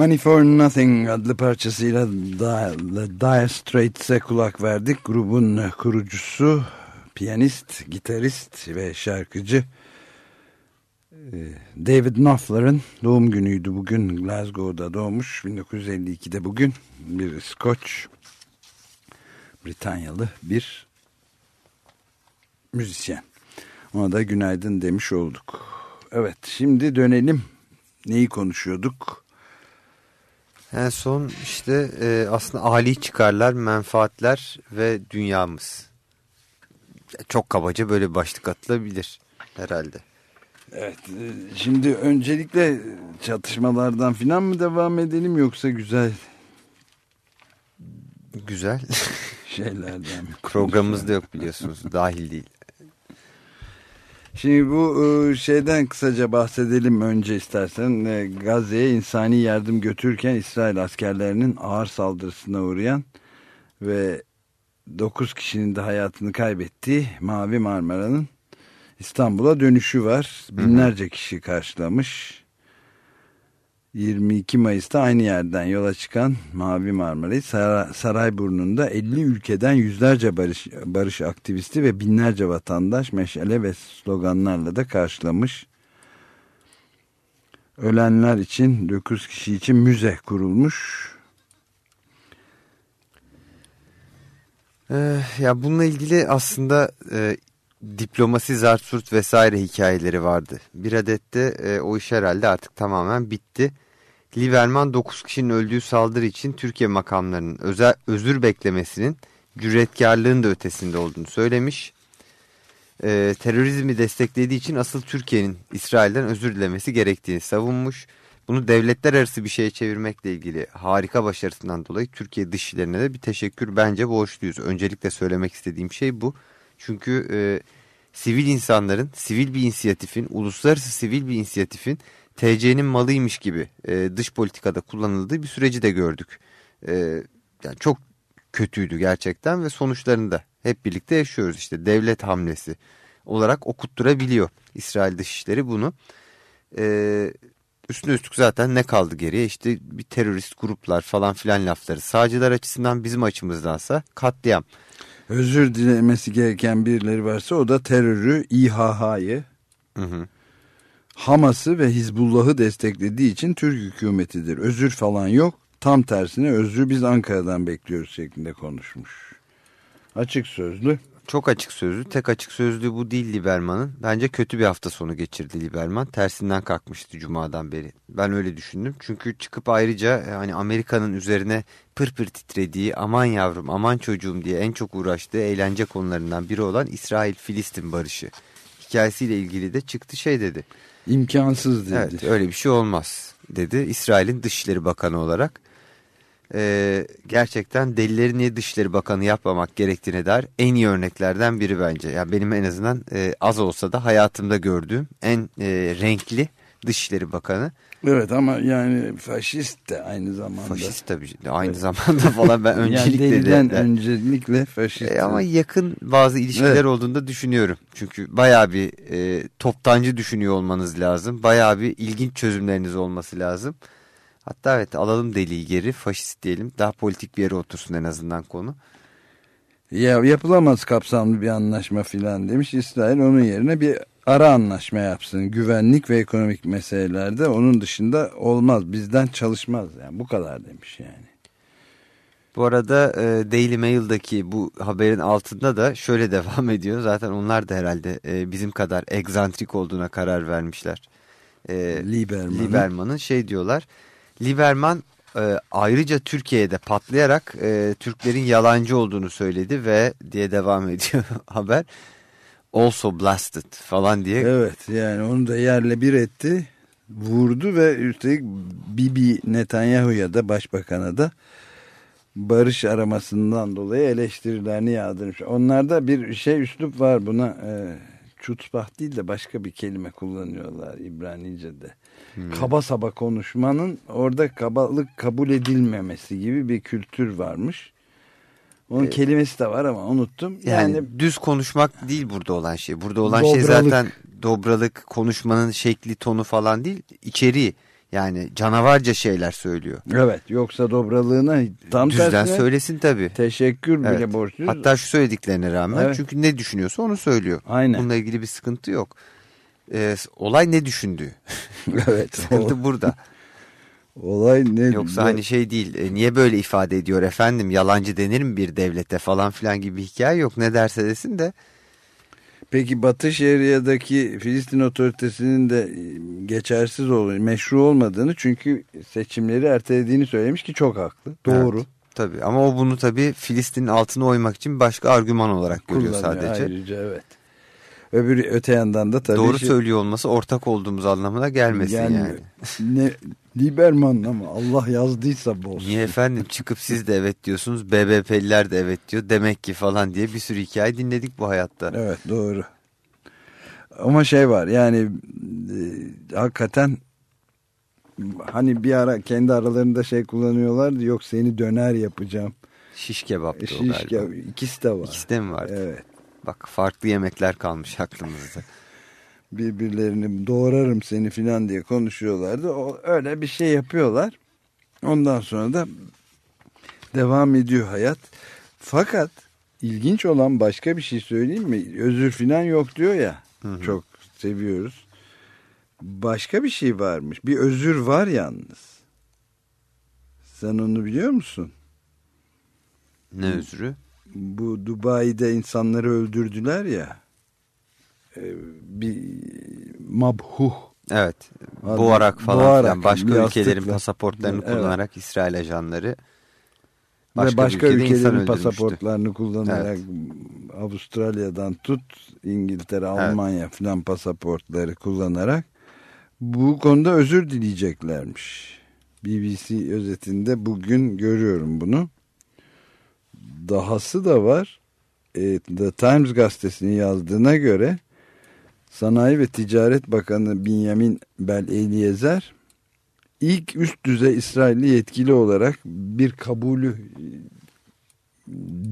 Money for Nothing adlı parçasıyla Dire, Dire Straits'e kulak verdik. Grubun kurucusu, piyanist, gitarist ve şarkıcı e, David Knopfler'ın doğum günüydü bugün. Glasgow'da doğmuş. 1952'de bugün bir Scotch Britanyalı bir müzisyen. Ona da günaydın demiş olduk. Evet şimdi dönelim. Neyi konuşuyorduk? En son işte e, aslında âli çıkarlar, menfaatler ve dünyamız. Çok kabaca böyle bir başlık atılabilir herhalde. Evet, e, şimdi öncelikle çatışmalardan filan mı devam edelim yoksa güzel Güzel. şeylerden mi? Programımızda yok biliyorsunuz. Dahil değil. Şimdi bu e, şeyden kısaca bahsedelim önce istersen. E, Gazze'ye insani yardım götürürken İsrail askerlerinin ağır saldırısına uğrayan ve 9 kişinin de hayatını kaybettiği Mavi Marmara'nın İstanbul'a dönüşü var. Binlerce kişi karşılamış. 22 Mayıs'ta aynı yerden yola çıkan Mavi Marmara'yı Sar Sarayburnu'nda 50 ülkeden yüzlerce barış, barış aktivisti ve binlerce vatandaş meşale ve sloganlarla da karşılamış. Ölenler için 9 kişi için müze kurulmuş. Ee, ya bununla ilgili aslında e, diplomasi zarsurt vesaire hikayeleri vardı. Bir adette e, o iş herhalde artık tamamen bitti. Lieberman 9 kişinin öldüğü saldırı için Türkiye makamlarının özel, özür beklemesinin cüretkarlığın da ötesinde olduğunu söylemiş. E, terörizmi desteklediği için asıl Türkiye'nin İsrail'den özür dilemesi gerektiğini savunmuş. Bunu devletler arası bir şeye çevirmekle ilgili harika başarısından dolayı Türkiye dışişlerine de bir teşekkür bence borçluyuz. Öncelikle söylemek istediğim şey bu. Çünkü e, sivil insanların, sivil bir inisiyatifin, uluslararası sivil bir inisiyatifin TC'nin malıymış gibi e, dış politikada kullanıldığı bir süreci de gördük. E, yani çok kötüydü gerçekten ve sonuçlarını da hep birlikte yaşıyoruz. İşte devlet hamlesi olarak okutturabiliyor İsrail Dışişleri bunu. E, üstüne üstlük zaten ne kaldı geriye işte bir terörist gruplar falan filan lafları. Sağcılar açısından bizim açımızdansa katliam. Özür dilemesi gereken birileri varsa o da terörü, İHH'yı. Hamas'ı ve Hizbullah'ı desteklediği için Türk hükümetidir. Özür falan yok. Tam tersine özrü biz Ankara'dan bekliyoruz şeklinde konuşmuş. Açık sözlü. Çok açık sözlü. Tek açık sözlü bu değil Liberman'ın. Bence kötü bir hafta sonu geçirdi Liberman. Tersinden kalkmıştı Cuma'dan beri. Ben öyle düşündüm. Çünkü çıkıp ayrıca e, hani Amerika'nın üzerine pır pır titrediği aman yavrum aman çocuğum diye en çok uğraştığı eğlence konularından biri olan İsrail-Filistin barışı. Hikayesiyle ilgili de çıktı şey dedi. İmkansız dedi. Evet öyle bir şey olmaz dedi İsrail'in Dışişleri Bakanı olarak. Ee, gerçekten delileri niye Dışişleri Bakanı yapmamak gerektiğine dair en iyi örneklerden biri bence. Yani benim en azından e, az olsa da hayatımda gördüğüm en e, renkli Dışişleri Bakanı. Evet ama yani faşist de aynı zamanda. Faşist tabii aynı zamanda falan ben yani öncelikle deliden de. öncelikle faşist. E, ama yakın bazı ilişkiler Evet. olduğunu da düşünüyorum. Çünkü bayağı bir e, toptancı düşünüyor olmanız lazım. Bayağı bir ilginç çözümleriniz olması lazım. Hatta evet alalım deliği geri faşist diyelim. Daha politik bir yere otursun en azından konu. Ya yapılamaz kapsamlı bir anlaşma filan demiş. İsrail onun yerine bir ara anlaşma yapsın. Güvenlik ve ekonomik meselelerde onun dışında olmaz. Bizden çalışmaz yani bu kadar demiş yani. Bu arada e, Daily Mail'daki bu haberin altında da şöyle devam ediyor. Zaten onlar da herhalde e, bizim kadar egzantrik olduğuna karar vermişler. E, Lieberman'ın. Lieberman'ın şey diyorlar. Lieberman e, ayrıca Türkiye'de patlayarak e, Türklerin yalancı olduğunu söyledi ve diye devam ediyor haber. Also blasted falan diye. Evet yani onu da yerle bir etti. Vurdu ve üstelik Bibi Netanyahu'ya da başbakana da barış aramasından dolayı eleştirilerini yağdırmış. Onlarda bir şey üslup var buna e, çutbah değil de başka bir kelime kullanıyorlar İbranice'de. Kaba saba konuşmanın orada kabalık kabul edilmemesi gibi bir kültür varmış. Onun kelimesi de var ama unuttum. Yani, Yani, düz konuşmak değil burada olan şey. Burada olan şey Dobralık. zaten dobralık, konuşmanın şekli, tonu falan değil. içeriği. Yani canavarca şeyler söylüyor. evet yoksa dobralığına tam Düzden tersine söylesin tabii. teşekkür bile Evet. borçluyuz. Hatta şu söylediklerine rağmen Evet. çünkü ne düşünüyorsa onu söylüyor. Aynen. Bununla ilgili bir sıkıntı yok. Ee, olay ne düşündüğü. evet. Sıkıntı burada. Olay ne? Yoksa hani şey değil e, niye böyle ifade ediyor efendim yalancı denir mi bir devlete falan filan gibi bir hikaye yok. Ne derse desin de Peki Batı Şeria'daki Filistin otoritesinin de e, geçersiz olduğunu, meşru olmadığını çünkü seçimleri ertelediğini söylemiş ki çok haklı. Doğru. Evet, tabii ama o bunu tabii Filistin'in altına oymak için başka argüman olarak görüyor Kullanıyor sadece. Ayrıca evet. Öbürü öte yandan da tabii Doğru şey- söylüyor olması ortak olduğumuz anlamına gelmesin gelmiyor. yani. Ne, Lieberman ama Allah yazdıysa bozsun. Niye efendim çıkıp siz de evet diyorsunuz BBP'liler de evet diyor demek ki falan diye bir sürü hikaye dinledik bu hayatta. Evet doğru. Ama şey var yani e, hakikaten hani bir ara kendi aralarında şey kullanıyorlar yok seni döner yapacağım. Şiş kebaptı o Şiş galiba. kebap, ikisi de var. İkisi de mi vardı? Evet. Bak farklı yemekler kalmış aklımızda. Birbirlerini doğrarım seni filan diye konuşuyorlardı. O, öyle bir şey yapıyorlar. Ondan sonra da devam ediyor hayat. Fakat ilginç olan başka bir şey söyleyeyim mi? Özür filan yok diyor ya. Çok seviyoruz. Başka bir şey varmış. Bir özür var yalnız. Sen onu biliyor musun? Ne özrü? Bu Dubai'de insanları öldürdüler ya. Ee, Bir mabhuh Evet. Adı- Boğarak falan boğarak, filan başka yastıkla. ülkelerin pasaportlarını Evet. kullanarak İsrail ajanları ve başka ülkede ülkelerin pasaportlarını kullanarak Avustralya'dan tut İngiltere, Almanya filan pasaportları kullanarak Bu konuda özür dileyeceklermiş. BBC özetinde bugün görüyorum bunu. Dahası da var. E, The Times gazetesinin yazdığına göre Sanayi ve Ticaret Bakanı Benjamin Bel Eliezer ilk üst düzey İsrailli yetkili olarak bir kabulü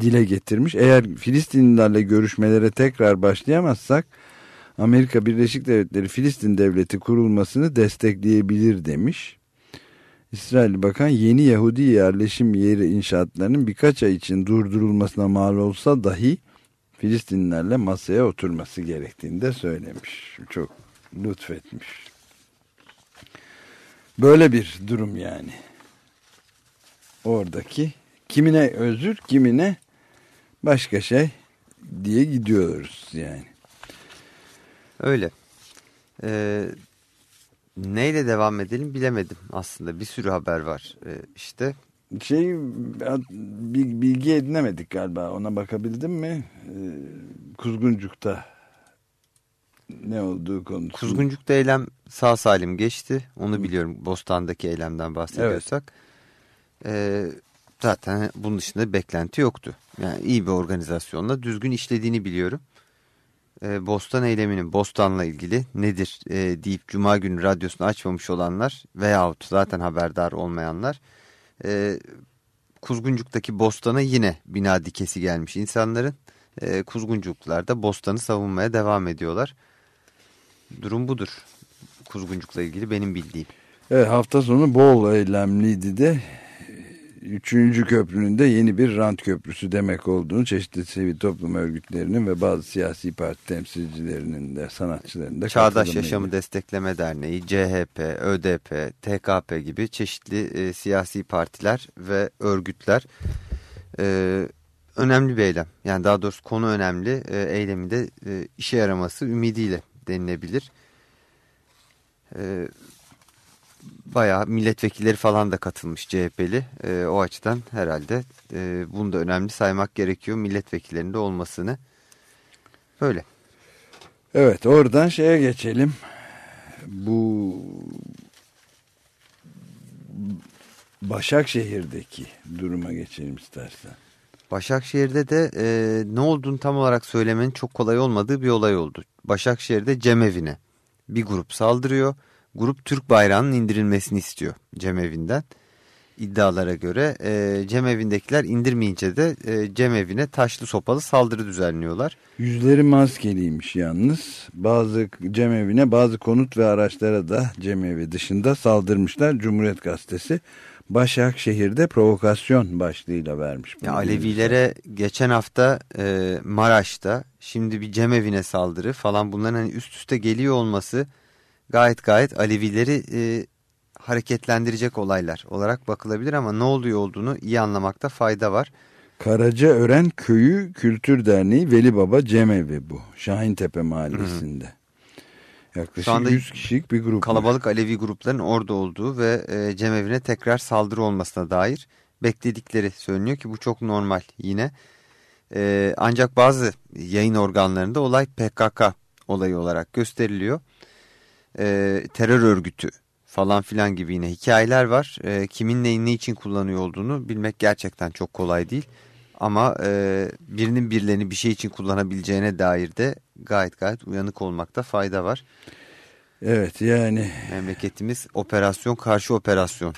dile getirmiş. Eğer Filistinlilerle görüşmelere tekrar başlayamazsak Amerika Birleşik Devletleri Filistin Devleti kurulmasını destekleyebilir demiş. İsrail Bakan yeni Yahudi yerleşim yeri inşaatlarının birkaç ay için durdurulmasına mal olsa dahi Filistinlerle masaya oturması gerektiğini de söylemiş. Çok lütfetmiş. Böyle bir durum yani. Oradaki kimine özür kimine başka şey diye gidiyoruz yani. Öyle. Ee, neyle devam edelim bilemedim aslında. Bir sürü haber var ee, işte. Şey bir bilgi edinemedik galiba. Ona bakabildin mi? Ee, Kuzguncuk'ta ne olduğu konusu. Kuzguncuk'ta eylem sağ salim geçti. Onu biliyorum. Bostan'daki eylemden bahsediyorsak. Ee, zaten bunun dışında beklenti yoktu. Yani iyi bir organizasyonla düzgün işlediğini biliyorum. Ee, Bostan eyleminin Bostan'la ilgili nedir e, deyip Cuma günü radyosunu açmamış olanlar veyahut zaten haberdar olmayanlar e, Kuzguncuk'taki Bostan'a yine bina dikesi gelmiş insanların. E, Kuzguncuklar da Bostan'ı savunmaya devam ediyorlar. Durum budur. Kuzguncuk'la ilgili benim bildiğim. Evet hafta sonu bol eylemliydi de Üçüncü köprünün de yeni bir rant köprüsü demek olduğunu çeşitli sivil toplum örgütlerinin ve bazı siyasi parti temsilcilerinin de sanatçılarının da Çağdaş Yaşamı Destekleme Derneği, CHP, ÖDP, TKP gibi çeşitli e, siyasi partiler ve örgütler e, önemli bir eylem. Yani daha doğrusu konu önemli. E, eylemi de e, işe yaraması ümidiyle denilebilir. E, bayağı milletvekilleri falan da katılmış CHP'li. E, o açıdan herhalde e, bunu da önemli saymak gerekiyor milletvekillerinin de olmasını. Böyle. Evet oradan şeye geçelim. Bu Başakşehir'deki duruma geçelim istersen. Başakşehir'de de e, ne olduğunu tam olarak söylemenin çok kolay olmadığı bir olay oldu. Başakşehir'de cemevine bir grup saldırıyor grup Türk bayrağının indirilmesini istiyor cemevinden. İddialara göre e, cemevindekiler indirmeyince de e, cemevine taşlı sopalı saldırı düzenliyorlar. Yüzleri maskeliymiş yalnız. Bazı cemevine bazı konut ve araçlara da cemevi dışında saldırmışlar. Cumhuriyet Gazetesi Başakşehir'de provokasyon başlığıyla vermiş. Ya Alevilere geçen hafta e, Maraş'ta şimdi bir cemevine saldırı falan bunların hani üst üste geliyor olması gayet gayet Alevileri e, hareketlendirecek olaylar olarak bakılabilir ama ne oluyor olduğunu iyi anlamakta fayda var. Karacaören Köyü Kültür Derneği Veli Baba Cemevi bu. Şahintepe mahallesinde. Hı. Yaklaşık Şu anda 100 kişilik bir grup. Kalabalık var. Alevi grupların orada olduğu ve e, cemevine tekrar saldırı olmasına dair bekledikleri söyleniyor ki bu çok normal yine. E, ancak bazı yayın organlarında olay PKK olayı olarak gösteriliyor e, terör örgütü falan filan gibi yine hikayeler var. E, kimin neyin ne için kullanıyor olduğunu bilmek gerçekten çok kolay değil. Ama e, birinin birilerini bir şey için kullanabileceğine dair de gayet gayet uyanık olmakta fayda var. Evet yani. Memleketimiz operasyon karşı operasyon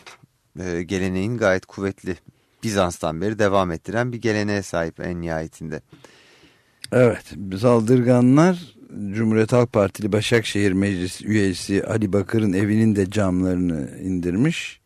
e, geleneğin gayet kuvvetli Bizans'tan beri devam ettiren bir geleneğe sahip en nihayetinde. Evet saldırganlar Cumhuriyet Halk Partili Başakşehir Meclis üyesi Ali Bakır'ın evinin de camlarını indirmiş.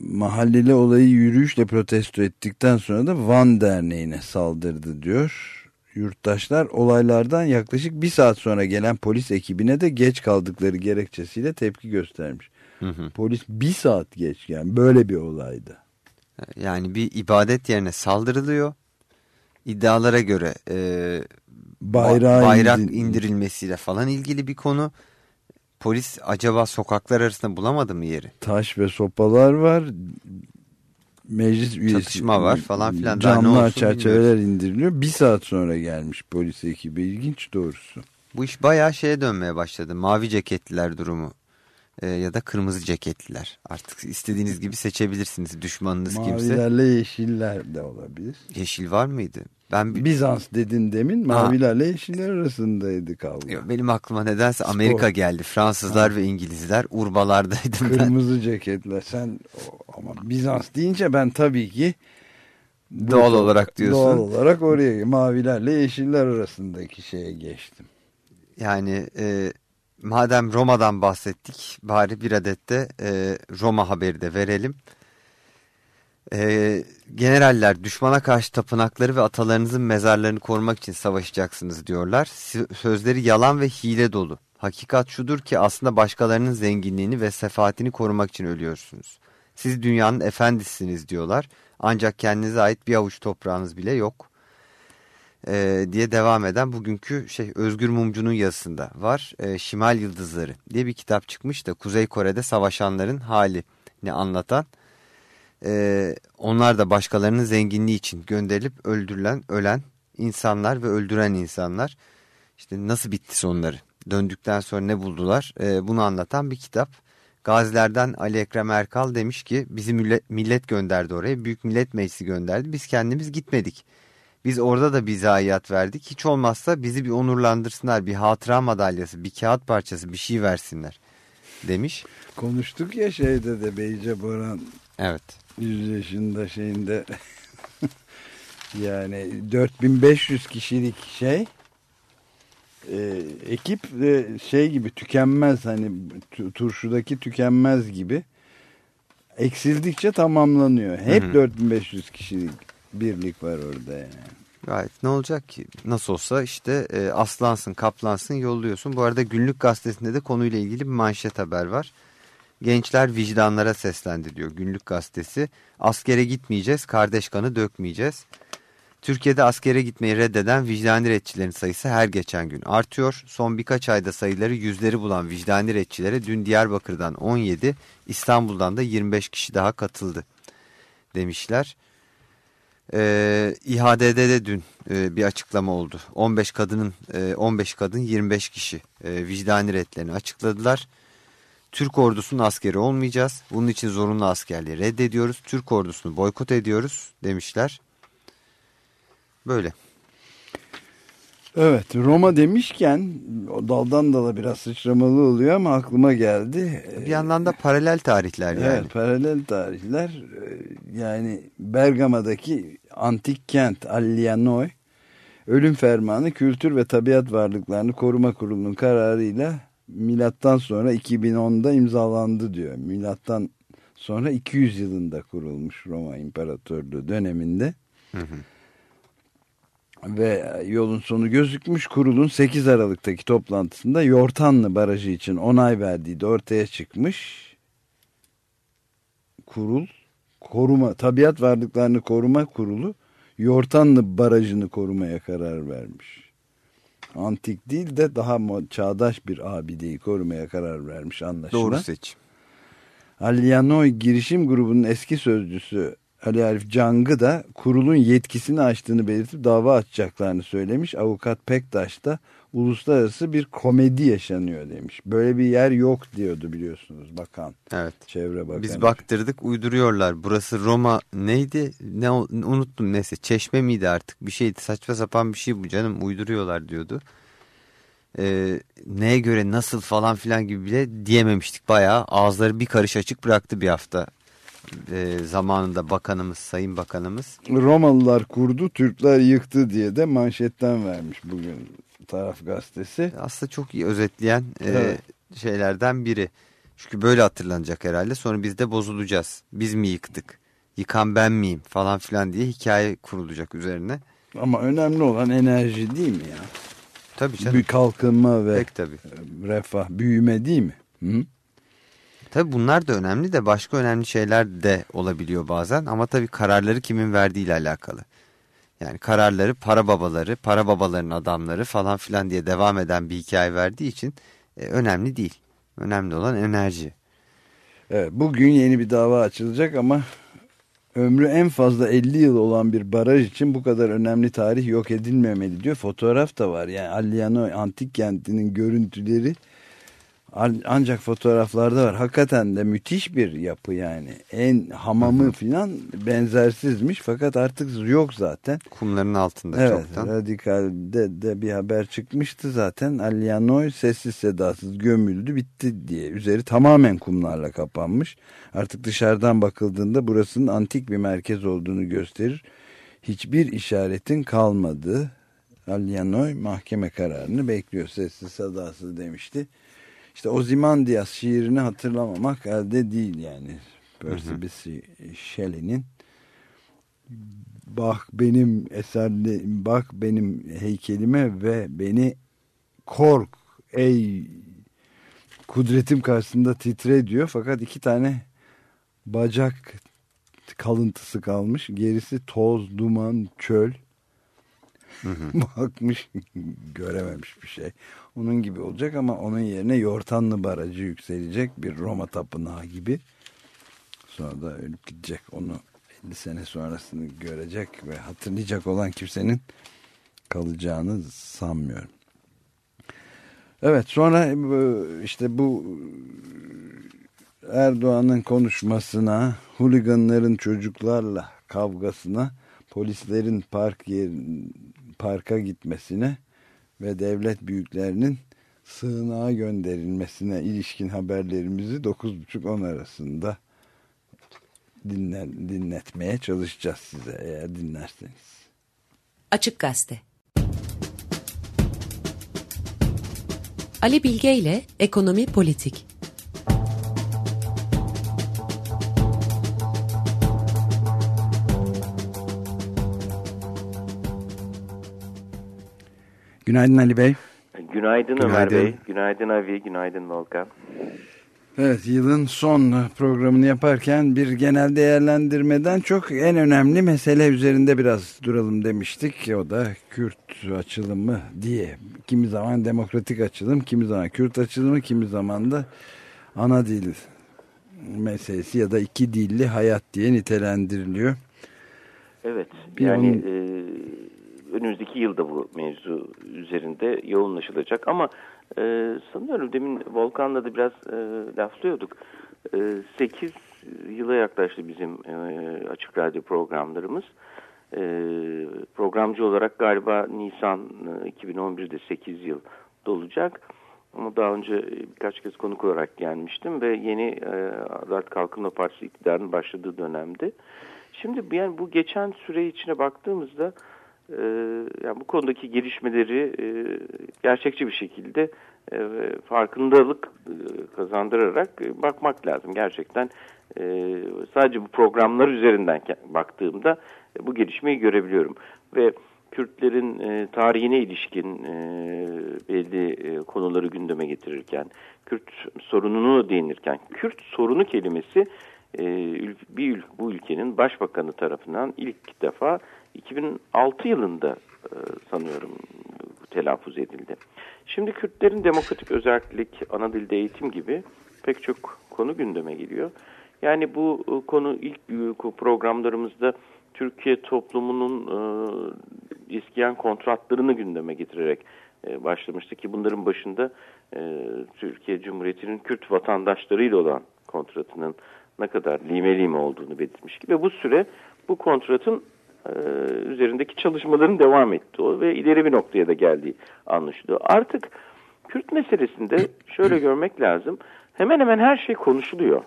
Mahalleli olayı yürüyüşle protesto ettikten sonra da Van Derneği'ne saldırdı diyor. Yurttaşlar olaylardan yaklaşık bir saat sonra gelen polis ekibine de geç kaldıkları gerekçesiyle tepki göstermiş. Hı hı. Polis bir saat geç yani böyle bir olaydı. Yani bir ibadet yerine saldırılıyor iddialara göre e, Bayrağı bayrak indir indirilmesiyle falan ilgili bir konu. Polis acaba sokaklar arasında bulamadı mı yeri? Taş ve sopalar var. Meclis üyesi. Çatışma var falan filan. Camlar çerçeveler indiriliyor. Bir saat sonra gelmiş polis ekibi. İlginç doğrusu. Bu iş bayağı şeye dönmeye başladı. Mavi ceketliler durumu e, ya da kırmızı ceketliler. Artık istediğiniz gibi seçebilirsiniz düşmanınız kimse. Mavilerle yeşiller de olabilir. Yeşil var mıydı? Ben Bizans dedin demin mavilerle yeşiller arasındaydı kavga. Yok, benim aklıma nedense Amerika geldi. Fransızlar ve İngilizler urbalardaydım ben. Kırmızı ceketler sen ama Bizans deyince ben tabii ki Doğal olarak diyorsun. Doğal olarak oraya mavilerle yeşiller arasındaki şeye geçtim. Yani e, madem Roma'dan bahsettik bari bir adet de e, Roma haberi de verelim. E, generaller düşmana karşı tapınakları ve atalarınızın mezarlarını korumak için savaşacaksınız diyorlar. Sözleri yalan ve hile dolu. Hakikat şudur ki aslında başkalarının zenginliğini ve sefaatini korumak için ölüyorsunuz. Siz dünyanın efendisiniz diyorlar. Ancak kendinize ait bir avuç toprağınız bile yok e, diye devam eden bugünkü şey Özgür Mumcu'nun yazısında var. E, Şimal Yıldızları diye bir kitap çıkmış da Kuzey Kore'de savaşanların halini anlatan. E, onlar da başkalarının zenginliği için gönderilip öldürülen, ölen insanlar ve öldüren insanlar. İşte nasıl bitti sonları? Döndükten sonra ne buldular? E, bunu anlatan bir kitap. Gazilerden Ali Ekrem Erkal demiş ki bizi millet, gönderdi oraya. Büyük Millet Meclisi gönderdi. Biz kendimiz gitmedik. Biz orada da bir zayiat verdik. Hiç olmazsa bizi bir onurlandırsınlar. Bir hatıra madalyası, bir kağıt parçası bir şey versinler demiş. Konuştuk ya şeyde de Beyce Boran Evet. 100 yaşında şeyinde yani 4500 kişilik şey e, ekip de şey gibi tükenmez hani tu- turşudaki tükenmez gibi eksildikçe tamamlanıyor. Hep Hı hı. 4500 kişilik birlik var orada yani. Gayet ne olacak ki? Nasıl olsa işte e, aslansın, kaplansın yolluyorsun. Bu arada Günlük Gazetesi'nde de konuyla ilgili bir manşet haber var. Gençler vicdanlara seslendi diyor Günlük Gazetesi. Askere gitmeyeceğiz, kardeş kanı dökmeyeceğiz. Türkiye'de askere gitmeyi reddeden vicdani retçilerin sayısı her geçen gün artıyor. Son birkaç ayda sayıları yüzleri bulan vicdani retçilere dün Diyarbakır'dan 17, İstanbul'dan da 25 kişi daha katıldı demişler. Ee, İHA'D'de de dün e, bir açıklama oldu. 15 kadının e, 15 kadın 25 kişi e, vicdani retlerini açıkladılar. Türk ordusunun askeri olmayacağız. Bunun için zorunlu askerliği reddediyoruz. Türk ordusunu boykot ediyoruz demişler. Böyle. Evet Roma demişken o daldan dala biraz sıçramalı oluyor ama aklıma geldi. Bir yandan da paralel tarihler yani. Evet paralel tarihler e, yani Bergama'daki antik kent Allianoi ölüm fermanı kültür ve tabiat varlıklarını koruma kurulunun kararıyla milattan sonra 2010'da imzalandı diyor. Milattan sonra 200 yılında kurulmuş Roma İmparatorluğu döneminde. Ve yolun sonu gözükmüş kurulun 8 Aralık'taki toplantısında Yortanlı Barajı için onay verdiği de ortaya çıkmış. Kurul koruma tabiat varlıklarını koruma kurulu Yortanlı Barajı'nı korumaya karar vermiş. Antik değil de daha çağdaş bir abideyi korumaya karar vermiş anlaşılan. Doğru seçim. Alyanoy girişim grubunun eski sözcüsü Ali Arif Cangı da kurulun yetkisini aştığını belirtip dava açacaklarını söylemiş. Avukat Pektaş da uluslararası bir komedi yaşanıyor demiş. Böyle bir yer yok diyordu biliyorsunuz bakan. Evet. Çevre bakanı. Biz baktırdık uyduruyorlar. Burası Roma neydi? Ne unuttum neyse. Çeşme miydi artık? Bir şeydi. Saçma sapan bir şey bu canım. Uyduruyorlar diyordu. Ee, neye göre nasıl falan filan gibi bile diyememiştik. Bayağı ağızları bir karış açık bıraktı bir hafta. Ee, zamanında bakanımız, sayın bakanımız. Romalılar kurdu, Türkler yıktı diye de manşetten vermiş bugün taraf gazetesi. Aslında çok iyi özetleyen e, Evet. şeylerden biri. Çünkü böyle hatırlanacak herhalde. Sonra biz de bozulacağız. Biz mi yıktık? Yıkan ben miyim? Falan filan diye hikaye kurulacak üzerine. Ama önemli olan enerji değil mi ya? Tabii canım. Bir kalkınma ve Pek tabii. refah, büyüme değil mi? Hı? Tabii bunlar da önemli de başka önemli şeyler de olabiliyor bazen. Ama tabii kararları kimin verdiğiyle alakalı. Yani kararları para babaları, para babaların adamları falan filan diye devam eden bir hikaye verdiği için e, önemli değil. Önemli olan enerji. Evet, bugün yeni bir dava açılacak ama ömrü en fazla 50 yıl olan bir baraj için bu kadar önemli tarih yok edilmemeli diyor. Fotoğraf da var. Yani Aliano antik kentinin görüntüleri ancak fotoğraflarda var. Hakikaten de müthiş bir yapı yani. En hamamı filan benzersizmiş fakat artık yok zaten. Kumların altında Evet, çoktan. Radikal'de de bir haber çıkmıştı zaten. Alianoy sessiz sedasız gömüldü bitti diye. Üzeri tamamen kumlarla kapanmış. Artık dışarıdan bakıldığında burasının antik bir merkez olduğunu gösterir. Hiçbir işaretin kalmadığı Alianoy mahkeme kararını bekliyor. Sessiz sedasız demişti. İşte Ozymandias şiirini hatırlamamak elde değil yani. Percy Bysshe Shelley'nin. Bak benim eserli bak benim heykelime ve beni kork ey. Kudretim karşısında titre diyor. Fakat iki tane bacak kalıntısı kalmış. Gerisi toz duman çöl. Bakmış görememiş bir şey onun gibi olacak ama onun yerine Yortanlı Barajı yükselecek bir Roma tapınağı gibi sonra da ölüp gidecek onu 50 sene sonrasını görecek ve hatırlayacak olan kimsenin kalacağını sanmıyorum. Evet sonra bu- işte bu Erdoğan'ın konuşmasına, huliganların çocuklarla kavgasına, polislerin park yer, parka gitmesine ve devlet büyüklerinin sığınağa gönderilmesine ilişkin haberlerimizi 9.30-10 arasında dinler, dinletmeye çalışacağız size eğer dinlerseniz. Açık Gazete Ali Bilge ile Ekonomi Politik Günaydın Ali Bey. Günaydın, Ömer Günaydın. Bey. Günaydın Avi. Günaydın Volkan. Evet yılın son programını yaparken bir genel değerlendirmeden çok en önemli mesele üzerinde biraz duralım demiştik. O da Kürt açılımı diye. Kimi zaman demokratik açılım, kimi zaman Kürt açılımı, kimi zaman da ana dil meselesi ya da iki dilli hayat diye nitelendiriliyor. Evet. Bir yani onun- e, önümüzdeki yılda bu mevzu üzerinde yoğunlaşılacak ama e, sanıyorum demin Volkan'la da biraz e, laflıyorduk. E, 8 yıla yaklaştı bizim e, açık radyo programlarımız. E, programcı olarak galiba Nisan e, 2011'de 8 yıl dolacak. Ama daha önce birkaç kez konuk olarak gelmiştim ve yeni e, Adalet Kalkınma Partisi iktidarının başladığı dönemde. Şimdi yani bu geçen süre içine baktığımızda e, yani bu konudaki gelişmeleri e, gerçekçi bir şekilde e, farkındalık e, kazandırarak bakmak lazım. Gerçekten sadece bu programlar üzerinden baktığımda bu gelişmeyi görebiliyorum. Ve Kürtlerin e, tarihine ilişkin belli konuları gündeme getirirken, Kürt sorununu değinirken, Kürt sorunu kelimesi e, bir bu ülkenin başbakanı tarafından ilk defa 2006 yılında e, sanıyorum telaffuz edildi. Şimdi Kürtlerin demokratik özellik, ana dilde eğitim gibi pek çok konu gündeme geliyor. Yani bu e, konu ilk e, programlarımızda Türkiye toplumunun e, eskiyen kontratlarını gündeme getirerek başlamıştı ki bunların başında Türkiye Cumhuriyeti'nin Kürt vatandaşlarıyla olan kontratının ne kadar lime lime olduğunu belirtmişti. Ve bu süre bu kontratın üzerindeki çalışmaların devam ettiği ve ileri bir noktaya da geldiği anlaşılıyor. Artık Kürt meselesinde şöyle görmek lazım. Hemen hemen her şey konuşuluyor.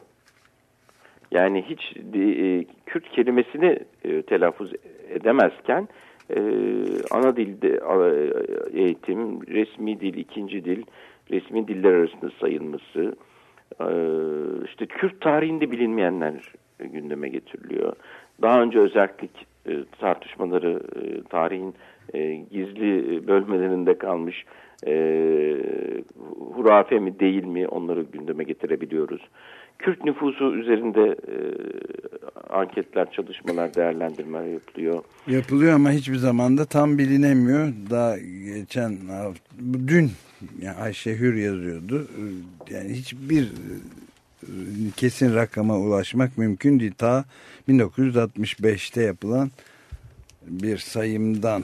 Yani hiç e, Kürt kelimesini e, telaffuz edemezken e, ana dilde e, eğitim, resmi dil, ikinci dil, resmi diller arasında sayılması, e, işte Kürt tarihinde bilinmeyenler gündeme getiriliyor. Daha önce özellik e, tartışmaları e, tarihin e, gizli bölmelerinde kalmış hurafe mi değil mi onları gündeme getirebiliyoruz. Kürt nüfusu üzerinde anketler, çalışmalar, değerlendirmeler yapılıyor. Yapılıyor ama hiçbir zaman da tam bilinemiyor. Daha geçen dün yani Ayşe Hür yazıyordu. Yani hiçbir kesin rakama ulaşmak mümkün değil. Ta 1965'te yapılan bir sayımdan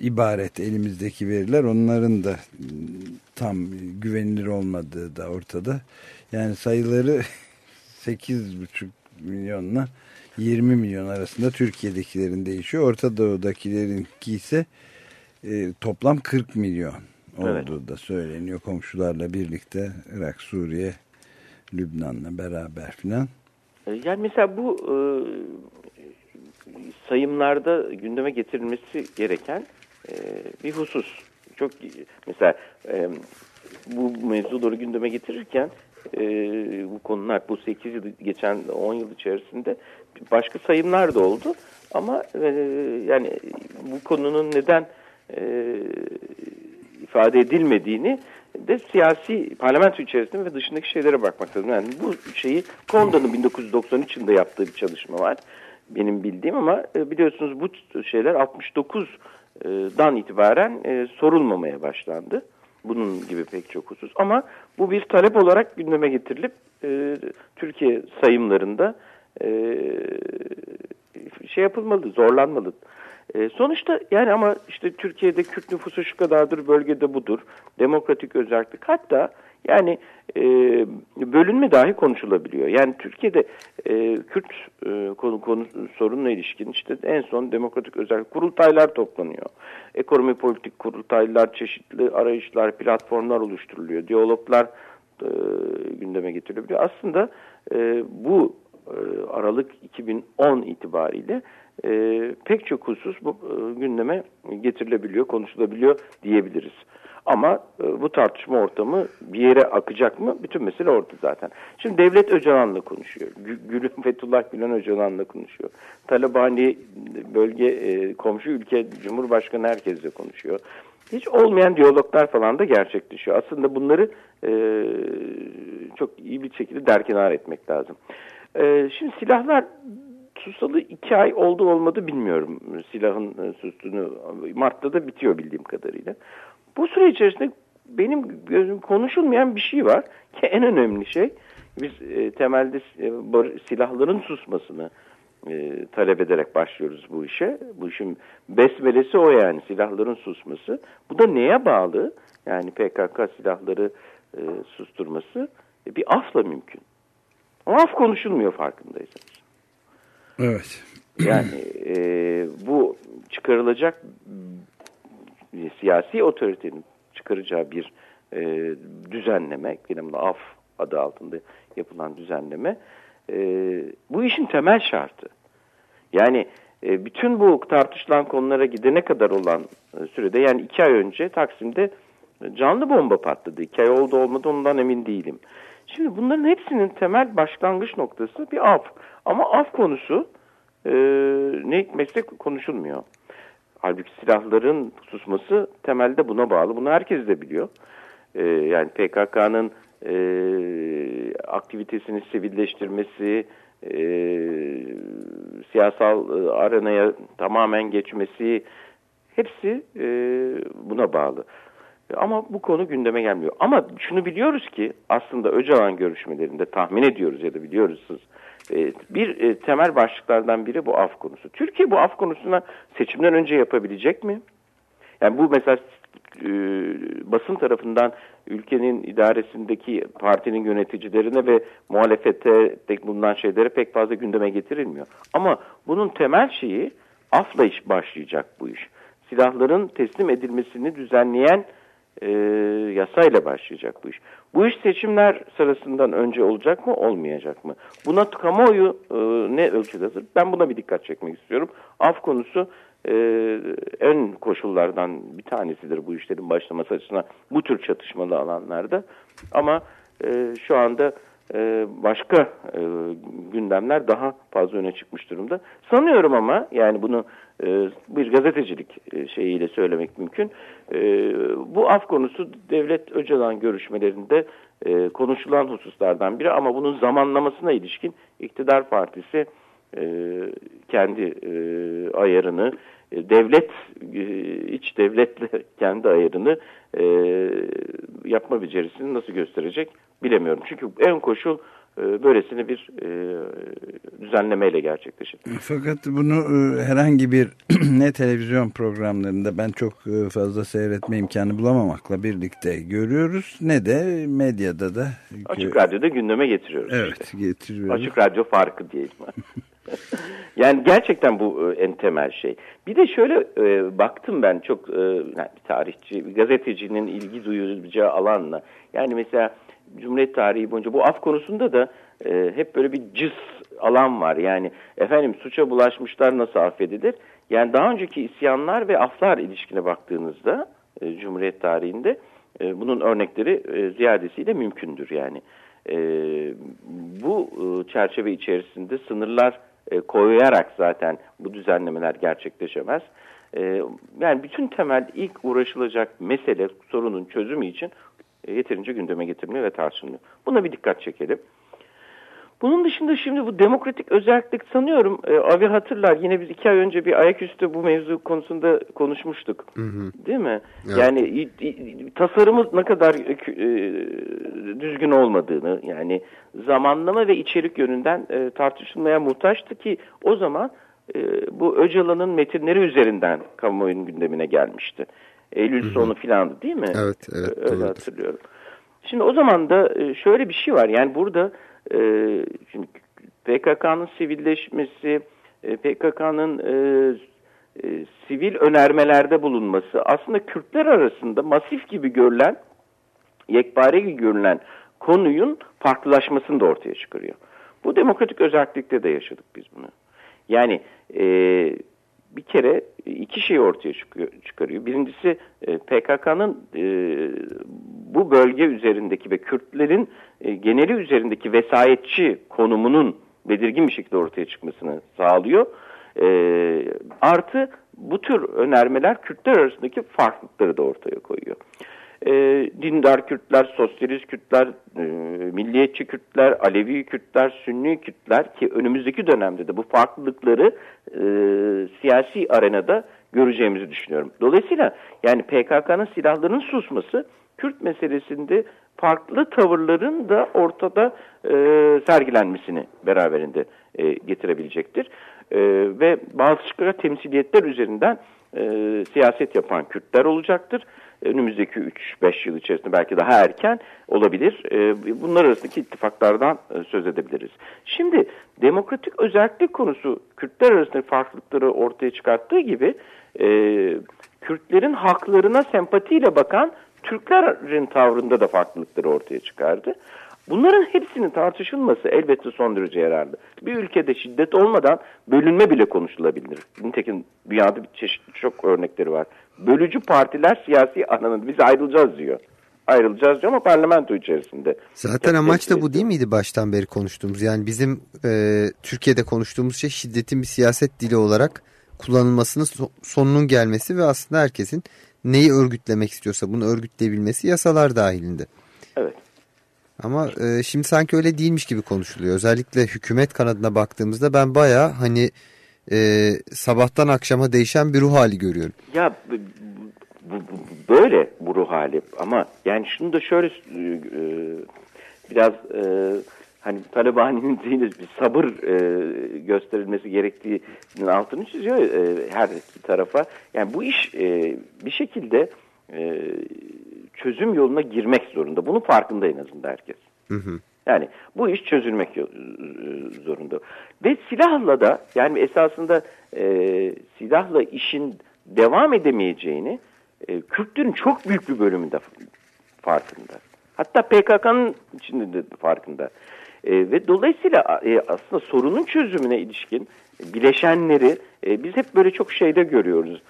ibaret elimizdeki veriler onların da tam güvenilir olmadığı da ortada. Yani sayıları 8,5 milyonla 20 milyon arasında Türkiye'dekilerin değişiyor. Orta Doğu'dakilerinki ise e, toplam 40 milyon olduğu Evet. da söyleniyor komşularla birlikte Irak, Suriye, Lübnan'la beraber filan. E, Yani mesela bu e, sayımlarda gündeme getirilmesi gereken e, bir husus. Çok mesela e, bu mevzuları gündeme getirirken e, bu konular bu 8 yıl geçen 10 yıl içerisinde başka sayımlar da oldu ama e, yani bu konunun neden e, ifade edilmediğini de siyasi parlamento içerisinde ve dışındaki şeylere bakmak lazım. Yani bu şeyi Konda'nın 1993 yılında yaptığı bir çalışma var. Benim bildiğim ama e, biliyorsunuz bu şeyler 69'dan itibaren e, sorulmamaya başlandı. Bunun gibi pek çok husus. Ama bu bir talep olarak gündeme getirilip e, Türkiye sayımlarında şey yapılmalı, zorlanmalı. E, sonuçta yani ama işte Türkiye'de Kürt nüfusu şu kadardır, bölgede budur. Demokratik özellik. Hatta yani e, bölünme dahi konuşulabiliyor. Yani Türkiye'de e, Kürt e, konu, konu sorunla ilişkin işte en son demokratik özellik kurultaylar toplanıyor. Ekonomi politik kurultaylar, çeşitli arayışlar, platformlar oluşturuluyor. Diyaloglar e, gündeme getirilebiliyor. Aslında e, bu e, Aralık 2010 itibariyle e, pek çok husus bu e, gündeme getirilebiliyor, konuşulabiliyor diyebiliriz. Ama e, bu tartışma ortamı bir yere akacak mı? Bütün mesele orada zaten. Şimdi Devlet Öcalan'la konuşuyor. Gül, Gül, Fethullah Gülen Öcalan'la konuşuyor. Talabani bölge e, komşu ülke Cumhurbaşkanı herkesle konuşuyor. Hiç olmayan diyaloglar falan da gerçekleşiyor. Aslında bunları e, çok iyi bir şekilde derkenar etmek lazım. E, şimdi silahlar susalı iki ay oldu olmadı bilmiyorum. Silahın e, sustuğunu Mart'ta da bitiyor bildiğim kadarıyla. Bu süre içerisinde benim gözüm konuşulmayan bir şey var ki en önemli şey biz e, temelde e, silahların susmasını e, talep ederek başlıyoruz bu işe. Bu işin besmelesi o yani silahların susması. Bu da neye bağlı? Yani PKK silahları e, susturması e, bir afla mümkün. Ama af konuşulmuyor farkındaysanız. Evet. Yani e, bu çıkarılacak e, siyasi otoritenin çıkaracağı bir e, düzenleme, benim af adı altında yapılan düzenleme, e, bu işin temel şartı. Yani e, bütün bu tartışılan konulara gidene kadar olan e, sürede, yani iki ay önce Taksim'de canlı bomba patladı. İki ay oldu olmadı ondan emin değilim. Şimdi bunların hepsinin temel başlangıç noktası bir af. Ama af konusu e, ne hikmetse konuşulmuyor. Halbuki silahların susması temelde buna bağlı. Bunu herkes de biliyor. E, yani PKK'nın e, aktivitesini sivilleştirmesi, e, siyasal e, arenaya tamamen geçmesi hepsi e, buna bağlı. Ama bu konu gündeme gelmiyor. Ama şunu biliyoruz ki aslında Öcalan görüşmelerinde tahmin ediyoruz ya da biliyoruz siz. e, Bir e, temel başlıklardan biri bu af konusu. Türkiye bu af konusuna seçimden önce yapabilecek mi? Yani bu mesela e, basın tarafından ülkenin idaresindeki partinin yöneticilerine ve muhalefete tek bulunan şeylere pek fazla gündeme getirilmiyor. Ama bunun temel şeyi afla iş başlayacak bu iş. Silahların teslim edilmesini düzenleyen e, yasayla başlayacak bu iş. Bu iş seçimler sırasından önce olacak mı olmayacak mı? Buna kamuoyu e, ne ölçüde? Ben buna bir dikkat çekmek istiyorum. Af konusu e, en koşullardan bir tanesidir bu işlerin başlaması açısından bu tür çatışmalı alanlarda. Ama e, şu anda başka e, gündemler daha fazla öne çıkmış durumda. Sanıyorum ama yani bunu e, bir gazetecilik e, şeyiyle söylemek mümkün. Bu af konusu Devlet Öcalan görüşmelerinde konuşulan hususlardan biri ama bunun zamanlamasına ilişkin iktidar partisi kendi ayarını devlet e, iç devletle kendi ayarını e, yapma becerisini nasıl gösterecek bilemiyorum. Çünkü en koşul e, böylesine bir e, düzenlemeyle gerçekleşir. Fakat bunu e, herhangi bir ne televizyon programlarında ben çok e, fazla seyretme imkanı bulamamakla birlikte görüyoruz ne de medyada da. Açık Radyo'da gündeme getiriyoruz. Evet işte. getiriyoruz. Açık Radyo farkı diyelim. yani gerçekten bu e, en temel şey. Bir de şöyle e, baktım ben çok e, tarihçi, gazetecinin ilgi duyacağı alanla. Yani mesela Cumhuriyet tarihi boyunca bu af konusunda da e, hep böyle bir cız alan var. Yani efendim suça bulaşmışlar nasıl affedilir? Yani daha önceki isyanlar ve aflar ilişkine baktığınızda e, Cumhuriyet tarihinde e, bunun örnekleri e, ziyadesiyle mümkündür yani. E, bu e, çerçeve içerisinde sınırlar e, koyarak zaten bu düzenlemeler gerçekleşemez. E, yani bütün temel ilk uğraşılacak mesele sorunun çözümü için e, yeterince gündeme getirilmiyor ve tartışılmıyor. Buna bir dikkat çekelim. Bunun dışında şimdi bu demokratik özellik sanıyorum e, Avi hatırlar yine biz iki ay önce bir ayaküstü bu mevzu konusunda konuşmuştuk. Hı hı. Değil mi? Evet. Yani tasarımı ne kadar e, düzgün olmadığını yani zamanlama ve içerik yönünden e, tartışılmaya muhtaçtı ki o zaman e, bu Öcalan'ın metinleri üzerinden kamuoyunun gündemine gelmişti. Eylül sonu filandı değil mi? Evet, evet, Öyle doğrudur. hatırlıyorum. Şimdi o zaman da e, şöyle bir şey var. Yani burada e, şimdi PKK'nın sivilleşmesi, PKK'nın e, e, sivil önermelerde bulunması aslında Kürtler arasında masif gibi görülen, yekpare gibi görülen konuyun farklılaşmasını da ortaya çıkarıyor. Bu demokratik özellikte de yaşadık biz bunu. Yani e, bir kere iki şey ortaya çıkarıyor. Birincisi e, PKK'nın e, bu bölge üzerindeki ve Kürtlerin e, geneli üzerindeki vesayetçi konumunun belirgin bir şekilde ortaya çıkmasını sağlıyor. E, artı bu tür önermeler Kürtler arasındaki farklılıkları da ortaya koyuyor. E, dindar Kürtler, sosyalist Kürtler, e, milliyetçi Kürtler, Alevi Kürtler, Sünni Kürtler ki önümüzdeki dönemde de bu farklılıkları e, siyasi arenada göreceğimizi düşünüyorum. Dolayısıyla yani PKK'nın silahlarının susması Kürt meselesinde farklı tavırların da ortada e, sergilenmesini beraberinde e, getirebilecektir. E, ve başka temsiliyetler üzerinden e, siyaset yapan Kürtler olacaktır. Önümüzdeki 3-5 yıl içerisinde belki daha erken olabilir. E, bunlar arasındaki ittifaklardan e, söz edebiliriz. Şimdi demokratik özellik konusu Kürtler arasındaki farklılıkları ortaya çıkarttığı gibi e, Kürtlerin haklarına sempatiyle bakan Türklerin tavrında da farklılıkları ortaya çıkardı. Bunların hepsinin tartışılması elbette son derece yararlı. Bir ülkede şiddet olmadan bölünme bile konuşulabilir. Nitekim dünyada çeşitli çok örnekleri var. Bölücü partiler siyasi alanında biz ayrılacağız diyor. Ayrılacağız diyor ama parlamento içerisinde. Zaten amaç da bu değil miydi baştan beri konuştuğumuz? Yani bizim e, Türkiye'de konuştuğumuz şey şiddetin bir siyaset dili olarak kullanılmasının so- sonunun gelmesi ve aslında herkesin neyi örgütlemek istiyorsa bunu örgütleyebilmesi yasalar dahilinde. Evet. Ama e, şimdi sanki öyle değilmiş gibi konuşuluyor. Özellikle hükümet kanadına baktığımızda ben baya hani e, sabahtan akşama değişen bir ruh hali görüyorum. Ya bu, bu- böyle bu ruh hali ama yani şunu da şöyle e, biraz e, hani Talabani'nin değil bir sabır e, gösterilmesi gerektiğinin altını çiziyor e, her iki tarafa. Yani bu iş e, bir şekilde e, çözüm yoluna girmek zorunda. Bunun farkında en azından herkes. Hı hı. Yani bu iş çözülmek zorunda. Ve silahla da yani esasında e, silahla işin devam edemeyeceğini e, Kürtlerin çok büyük bir bölümünde farkında. Hatta PKK'nın içinde de farkında. E, ve dolayısıyla e, aslında sorunun çözümüne ilişkin bileşenleri e, biz hep böyle çok şeyde görüyoruz.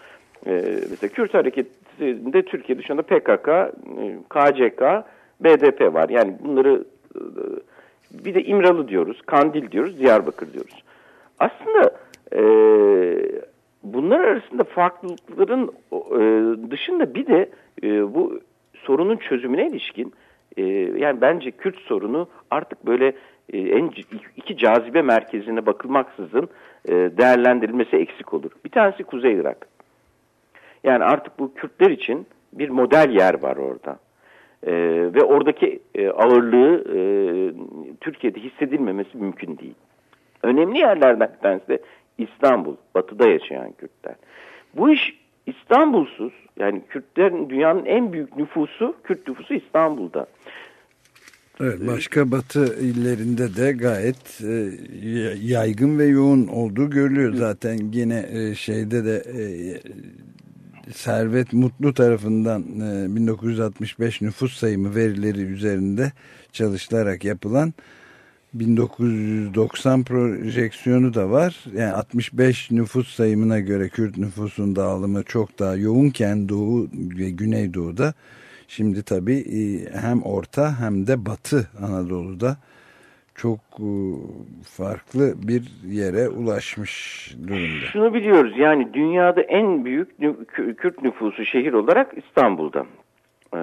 E, mesela Kürt hareketinde Türkiye dışında PKK, e, KCK, BDP var. Yani bunları e, bir de İmralı diyoruz, Kandil diyoruz, Diyarbakır diyoruz. Aslında e, bunlar arasında farklılıkların e, dışında bir de e, bu sorunun çözümüne ilişkin e, yani bence Kürt sorunu artık böyle e, en iki cazibe merkezine bakılmaksızın e, değerlendirilmesi eksik olur. Bir tanesi Kuzey Irak. Yani artık bu Kürtler için bir model yer var orada. Ee, ve oradaki e, ağırlığı e, Türkiye'de hissedilmemesi mümkün değil. Önemli yerlerden bir de İstanbul, batıda yaşayan Kürtler. Bu iş İstanbulsuz, yani Kürtlerin dünyanın en büyük nüfusu, Kürt nüfusu İstanbul'da. Evet, başka batı illerinde de gayet e, yaygın ve yoğun olduğu görülüyor zaten yine e, şeyde de e, Servet Mutlu tarafından e, 1965 nüfus sayımı verileri üzerinde çalışılarak yapılan 1990 projeksiyonu da var. Yani 65 nüfus sayımına göre Kürt nüfusun dağılımı çok daha yoğunken Doğu ve Güneydoğu'da şimdi tabii e, hem Orta hem de Batı Anadolu'da çok e, farklı bir yere ulaşmış durumda. Şunu biliyoruz yani dünyada en büyük Kürt nüfusu şehir olarak İstanbul'da. Ee,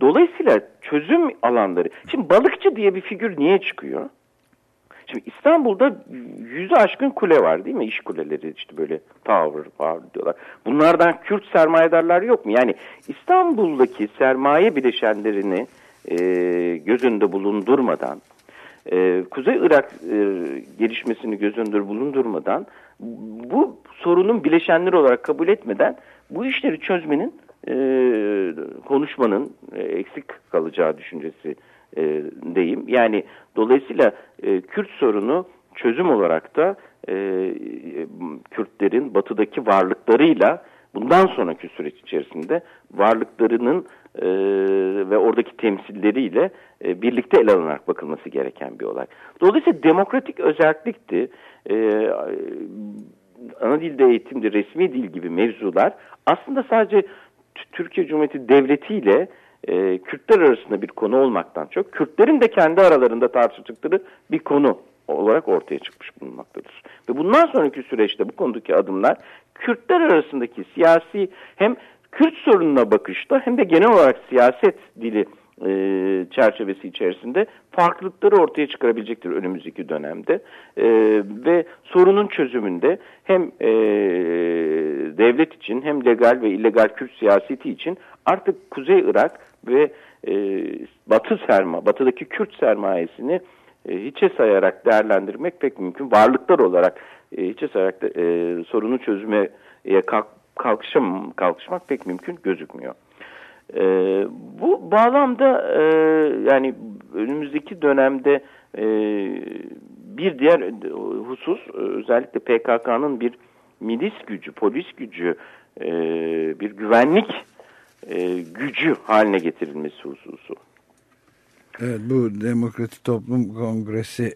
dolayısıyla çözüm alanları. Şimdi balıkçı diye bir figür niye çıkıyor? Şimdi İstanbul'da yüzü aşkın kule var değil mi? İş kuleleri işte böyle tower var diyorlar. Bunlardan Kürt sermayedarlar yok mu? Yani İstanbul'daki sermaye bileşenlerini e, göz önünde bulundurmadan, e, Kuzey Irak e, gelişmesini göz önünde bulundurmadan, bu sorunun bileşenleri olarak kabul etmeden bu işleri çözmenin, e, konuşmanın e, eksik kalacağı düşüncesi e, deyim. Yani dolayısıyla e, Kürt sorunu çözüm olarak da e, Kürtlerin batıdaki varlıklarıyla bundan sonraki süreç içerisinde varlıklarının e, ve oradaki temsilleriyle e, birlikte ele alınarak bakılması gereken bir olay. Dolayısıyla demokratik özellikti, e, ana dilde eğitimde resmi dil gibi mevzular aslında sadece Türkiye Cumhuriyeti Devleti ile e, Kürtler arasında bir konu olmaktan çok Kürtlerin de kendi aralarında tartıştıkları bir konu olarak ortaya çıkmış bulunmaktadır. Ve bundan sonraki süreçte bu konudaki adımlar Kürtler arasındaki siyasi hem Kürt sorununa bakışta hem de genel olarak siyaset dili e, çerçevesi içerisinde farklılıkları ortaya çıkarabilecektir önümüzdeki dönemde. E, ve sorunun çözümünde hem e, devlet için hem legal ve illegal Kürt siyaseti için artık Kuzey Irak ve e, Batı serma, Batı'daki Kürt sermayesini e, hiçe sayarak değerlendirmek pek mümkün. Varlıklar olarak e, hiçe sayarak da, e, sorunu çözmeye kalk, kalkışım, kalkışmak pek mümkün gözükmüyor. E, bu bağlamda e, yani önümüzdeki dönemde e, bir diğer husus özellikle PKK'nın bir milis gücü, polis gücü, e, bir güvenlik e, gücü haline getirilmesi hususu. Evet bu Demokratik Toplum Kongresi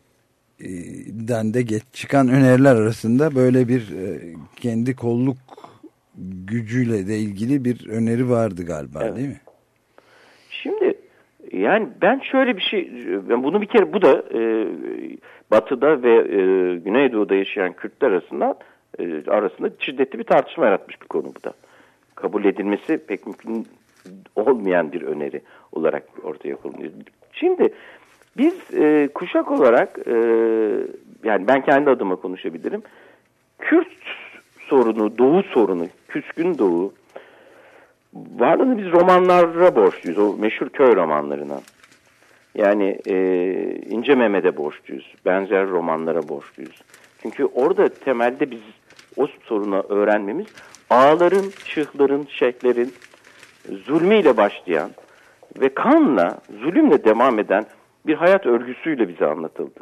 den de geç çıkan öneriler arasında böyle bir e, kendi kolluk gücüyle de ilgili bir öneri vardı galiba evet. değil mi? Şimdi yani ben şöyle bir şey ben bunu bir kere bu da e, batıda ve e, güneydoğuda yaşayan Kürtler arasında e, arasında şiddetli bir tartışma yaratmış bir konu bu da. Kabul edilmesi pek mümkün olmayan bir öneri olarak ortaya konuluyor. Şimdi biz e, kuşak olarak e, yani ben kendi adıma konuşabilirim. Kürt sorunu, Doğu sorunu, Küskün Doğu varlığını biz romanlara borçluyuz. O meşhur köy romanlarına. Yani e, İnce Mehmet'e borçluyuz. Benzer romanlara borçluyuz. Çünkü orada temelde biz o sorunu öğrenmemiz ağaların, şıhların, şeyhlerin zulmüyle başlayan ve kanla, zulümle devam eden bir hayat örgüsüyle bize anlatıldı.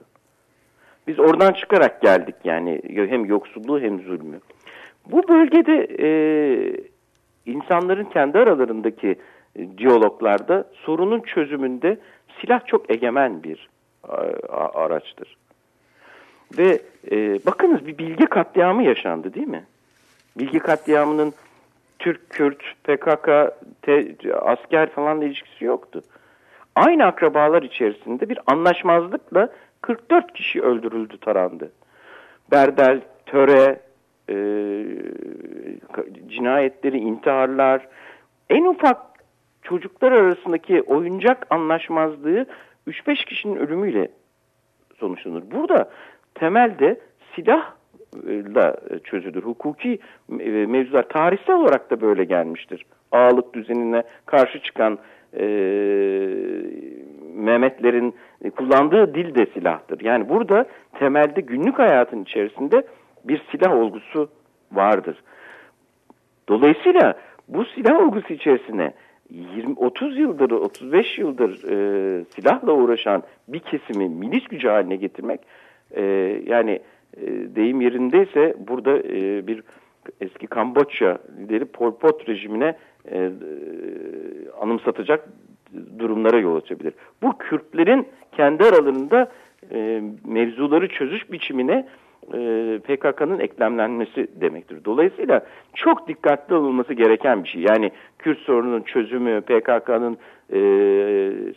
Biz oradan çıkarak geldik yani hem yoksulluğu hem zulmü. Bu bölgede e, insanların kendi aralarındaki e, diyaloglarda sorunun çözümünde silah çok egemen bir a, araçtır. Ve e, bakınız bir bilgi katliamı yaşandı değil mi? Bilgi katliamının Türk, Kürt, PKK, te, asker falan ilişkisi yoktu. Aynı akrabalar içerisinde bir anlaşmazlıkla 44 kişi öldürüldü, tarandı. Berdel, Töre, e, cinayetleri, intiharlar, en ufak çocuklar arasındaki oyuncak anlaşmazlığı 3-5 kişinin ölümüyle sonuçlanır. Burada temelde silah silahla çözülür. Hukuki e, mevzular tarihsel olarak da böyle gelmiştir. Ağalık düzenine karşı çıkan e, Mehmetlerin kullandığı dil de silahtır. Yani burada temelde günlük hayatın içerisinde bir silah olgusu vardır. Dolayısıyla bu silah olgusu içerisine 20, 30 yıldır, 35 yıldır e, silahla uğraşan bir kesimi milis gücü haline getirmek e, yani e, deyim yerindeyse burada e, bir eski Kamboçya lideri Pol Pot rejimine e, e, anımsatacak durumlara yol açabilir. Bu Kürtlerin kendi aralarında e, mevzuları çözüş biçimine e, PKK'nın eklemlenmesi demektir. Dolayısıyla çok dikkatli olunması gereken bir şey. Yani Kürt sorununun çözümü, PKK'nın e,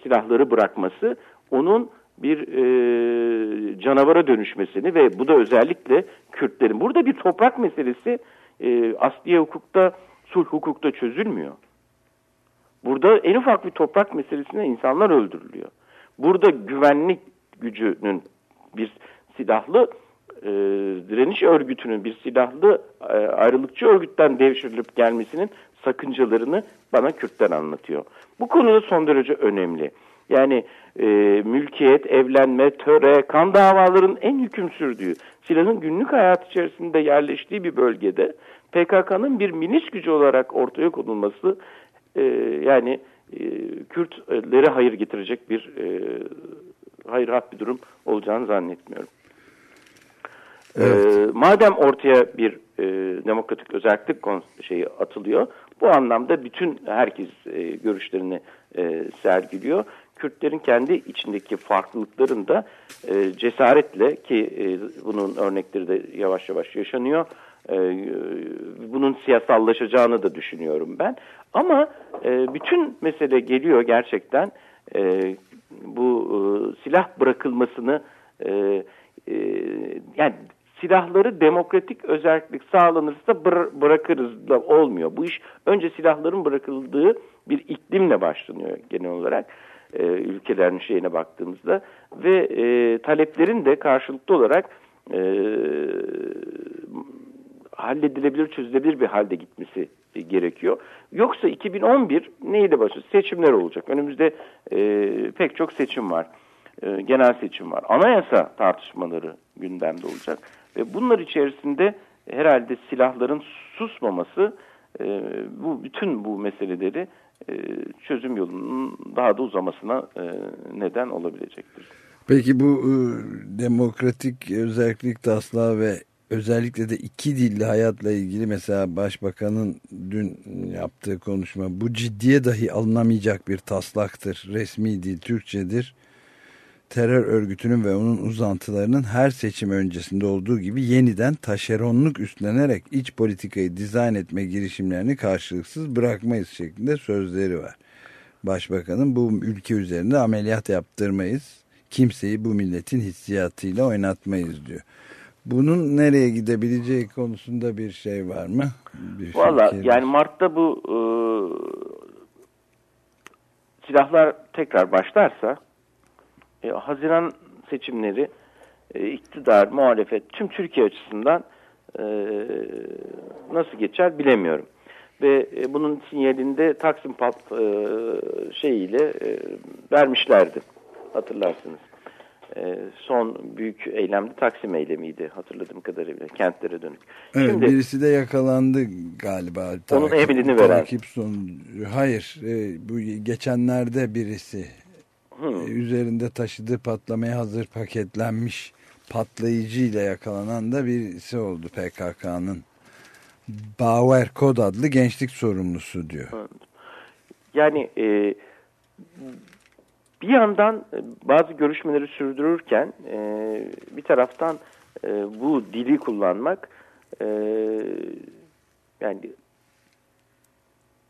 silahları bırakması onun bir e, canavara dönüşmesini ve bu da özellikle Kürtlerin. Burada bir toprak meselesi e, asliye hukukta, sulh hukukta çözülmüyor. Burada en ufak bir toprak meselesine insanlar öldürülüyor. Burada güvenlik gücünün bir silahlı e, direniş örgütünün bir silahlı e, ayrılıkçı örgütten devşirilip gelmesinin sakıncalarını bana Kürtler anlatıyor. Bu konuda son derece önemli. Yani e, mülkiyet, evlenme, töre, kan davaların en hüküm sürdüğü, silahın günlük hayat içerisinde yerleştiği bir bölgede PKK'nın bir milis gücü olarak ortaya konulması e, yani e, Kürtlere hayır getirecek bir e, hayırhat bir durum olacağını zannetmiyorum. Evet. E, madem ortaya bir e, demokratik özellik şeyi atılıyor, bu anlamda bütün herkes e, görüşlerini e, sergiliyor. Kürtlerin kendi içindeki farklılıkların da e, cesaretle ki e, bunun örnekleri de yavaş yavaş yaşanıyor. E, bunun siyasallaşacağını da düşünüyorum ben. Ama e, bütün mesele geliyor gerçekten e, bu e, silah bırakılmasını e, e, yani silahları demokratik özellik sağlanırsa bıra- bırakırız da olmuyor. Bu iş önce silahların bırakıldığı bir iklimle başlanıyor genel olarak e, ülkelerin şeyine baktığımızda ve e, taleplerin de karşılıklı olarak e, halledilebilir, çözülebilir bir halde gitmesi gerekiyor. Yoksa 2011 neyle başlıyor? Seçimler olacak. Önümüzde e, pek çok seçim var. E, genel seçim var. Anayasa tartışmaları gündemde olacak. Ve bunlar içerisinde herhalde silahların susmaması e, bu bütün bu meseleleri e, çözüm yolunun daha da uzamasına e, neden olabilecektir. Peki bu e, demokratik özellik taslağı ve özellikle de iki dilli hayatla ilgili mesela başbakanın dün yaptığı konuşma bu ciddiye dahi alınamayacak bir taslaktır. Resmi dil Türkçedir. Terör örgütünün ve onun uzantılarının her seçim öncesinde olduğu gibi yeniden taşeronluk üstlenerek iç politikayı dizayn etme girişimlerini karşılıksız bırakmayız şeklinde sözleri var. Başbakanın bu ülke üzerinde ameliyat yaptırmayız. Kimseyi bu milletin hissiyatıyla oynatmayız diyor. Bunun nereye gidebileceği konusunda bir şey var mı? Valla yani Mart'ta bu e, silahlar tekrar başlarsa e, Haziran seçimleri e, iktidar, muhalefet tüm Türkiye açısından e, nasıl geçer bilemiyorum. Ve e, bunun sinyalinde Taksim Pat e, şeyiyle e, vermişlerdi hatırlarsınız. E, son büyük eylemde Taksim eylemiydi hatırladığım kadarıyla kentlere dönük. Evet, Şimdi birisi de yakalandı galiba. Onun emrini veren. Takip. Hayır, e, bu geçenlerde birisi e, üzerinde taşıdığı patlamaya hazır paketlenmiş patlayıcıyla yakalanan da birisi oldu PKK'nın. Bauer Kod adlı gençlik sorumlusu diyor. Yani e, bir yandan e, bazı görüşmeleri sürdürürken e, bir taraftan e, bu dili kullanmak e, yani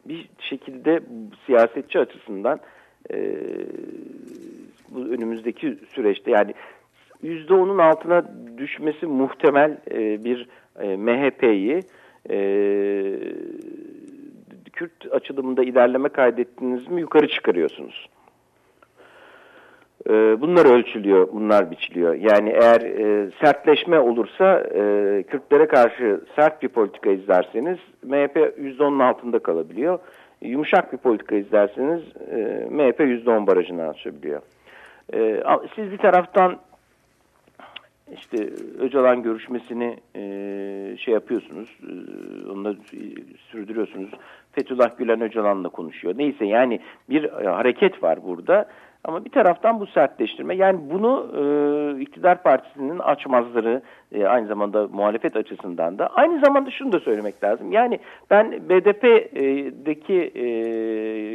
bir şekilde siyasetçi açısından e, bu önümüzdeki süreçte yani yüzde onun altına düşmesi muhtemel e, bir e, MHP'yi e, Kürt açılımında ilerleme kaydettiniz mi yukarı çıkarıyorsunuz. e, bunlar ölçülüyor, bunlar biçiliyor. Yani eğer e, sertleşme olursa e, Kürtlere karşı sert bir politika izlerseniz MHP %10'un altında kalabiliyor. Yumuşak bir politika izlerseniz e, MHP %10 barajını aşabiliyor. E, siz bir taraftan işte Öcalan görüşmesini e, şey yapıyorsunuz, e, onunla sürdürüyorsunuz. Fethullah Gülen Öcalan'la konuşuyor. Neyse yani bir e, hareket var burada. Ama bir taraftan bu sertleştirme yani bunu e, iktidar partisinin açmazları e, aynı zamanda muhalefet açısından da aynı zamanda şunu da söylemek lazım. Yani ben BDP'deki e,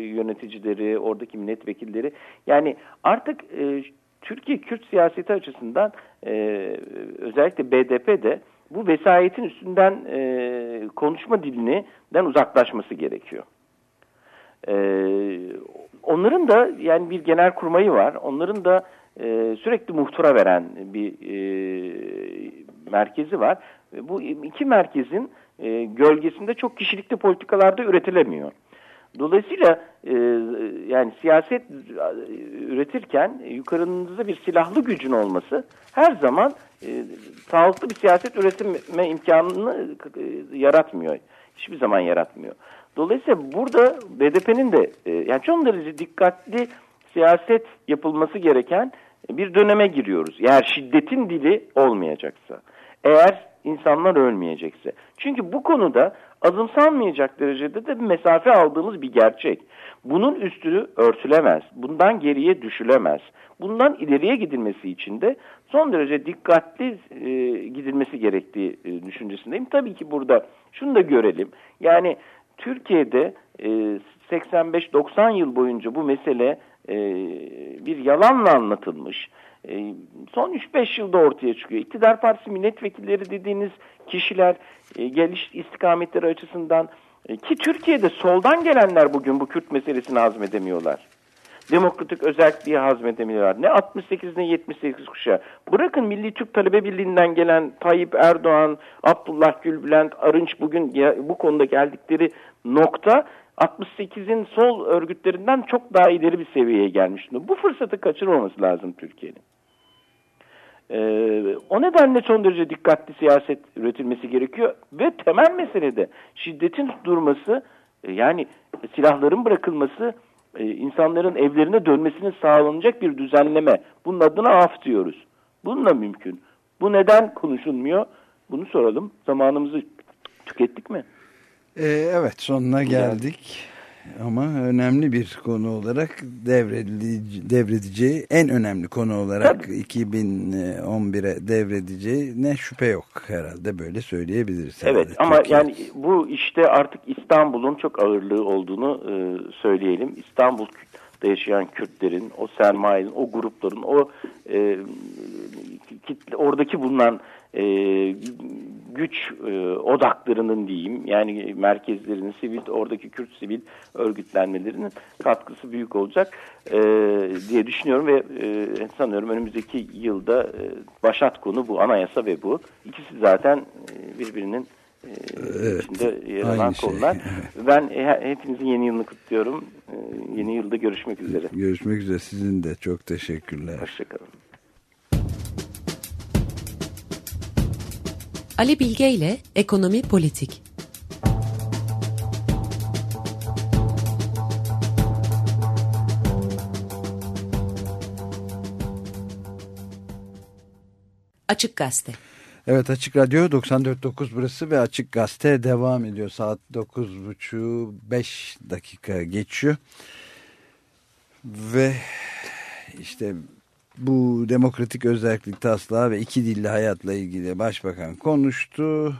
yöneticileri, oradaki milletvekilleri yani artık e, Türkiye Kürt siyaseti açısından e, özellikle BDP'de bu vesayetin üstünden e, konuşma dilinden uzaklaşması gerekiyor. E, onların da yani bir genel kurmayı var. Onların da e, sürekli muhtıra veren bir e, merkezi var. Bu iki merkezin e, gölgesinde çok kişilikli politikalarda üretilemiyor. Dolayısıyla e, yani siyaset üretirken yukarınızda bir silahlı gücün olması her zaman e, sağlıklı bir siyaset üretme imkanını e, yaratmıyor. Hiçbir zaman yaratmıyor. Dolayısıyla burada BDP'nin de e, yani çok derece dikkatli siyaset yapılması gereken bir döneme giriyoruz. Eğer şiddetin dili olmayacaksa, eğer insanlar ölmeyecekse. Çünkü bu konuda azımsanmayacak derecede de bir mesafe aldığımız bir gerçek. Bunun üstü örtülemez, bundan geriye düşülemez. Bundan ileriye gidilmesi için de son derece dikkatli e, gidilmesi gerektiği e, düşüncesindeyim. Tabii ki burada şunu da görelim. Yani Türkiye'de e, 85-90 yıl boyunca bu mesele e, bir yalanla anlatılmış. E, son 3-5 yılda ortaya çıkıyor. İktidar Partisi milletvekilleri dediğiniz kişiler e, geliş istikametleri açısından e, ki Türkiye'de soldan gelenler bugün bu Kürt meselesini hazmedemiyorlar. Demokratik özelliği hazmedemiyorlar. Ne 68 ne 78 kuşağı. Bırakın Milli Türk Talebe Birliği'nden gelen Tayyip Erdoğan, Abdullah Gül, Bülent Arınç bugün bu konuda geldikleri nokta 68'in sol örgütlerinden çok daha ileri bir seviyeye gelmiş. Bu fırsatı kaçırmaması lazım Türkiye'nin. Ee, o nedenle son derece dikkatli siyaset üretilmesi gerekiyor ve temel meselede şiddetin durması e, yani silahların bırakılması e, insanların evlerine dönmesinin sağlanacak bir düzenleme. Bunun adına af diyoruz. Bununla mümkün. Bu neden konuşulmuyor? Bunu soralım. Zamanımızı tükettik mi? Ee, evet sonuna geldik. Ama önemli bir konu olarak devredeceği en önemli konu olarak 2011'e devredeceği ne şüphe yok herhalde böyle söyleyebiliriz. Evet ama Türkiye. yani bu işte artık İstanbul'un çok ağırlığı olduğunu e, söyleyelim. İstanbul'da yaşayan Kürtlerin, o sermayenin, o grupların, o e, kitle, oradaki bulunan e, güç e, odaklarının diyeyim yani merkezlerinin sivil oradaki Kürt sivil örgütlenmelerinin katkısı büyük olacak e, diye düşünüyorum ve e, sanıyorum önümüzdeki yılda e, başat konu bu anayasa ve bu ikisi zaten e, birbirinin e, evet, içinde yer alan konular. Şey, evet. Ben e, hepinizin yeni yılını kutluyorum. E, yeni yılda görüşmek üzere. Görüşmek üzere sizin de çok teşekkürler. Hoşçakalın. Ali Bilge ile Ekonomi Politik. Açık Gazete. Evet Açık Radyo 94.9 burası ve Açık Gazete devam ediyor. Saat 9.30 5 dakika geçiyor. Ve işte bu demokratik özellik taslağı ve iki dilli hayatla ilgili başbakan konuştu.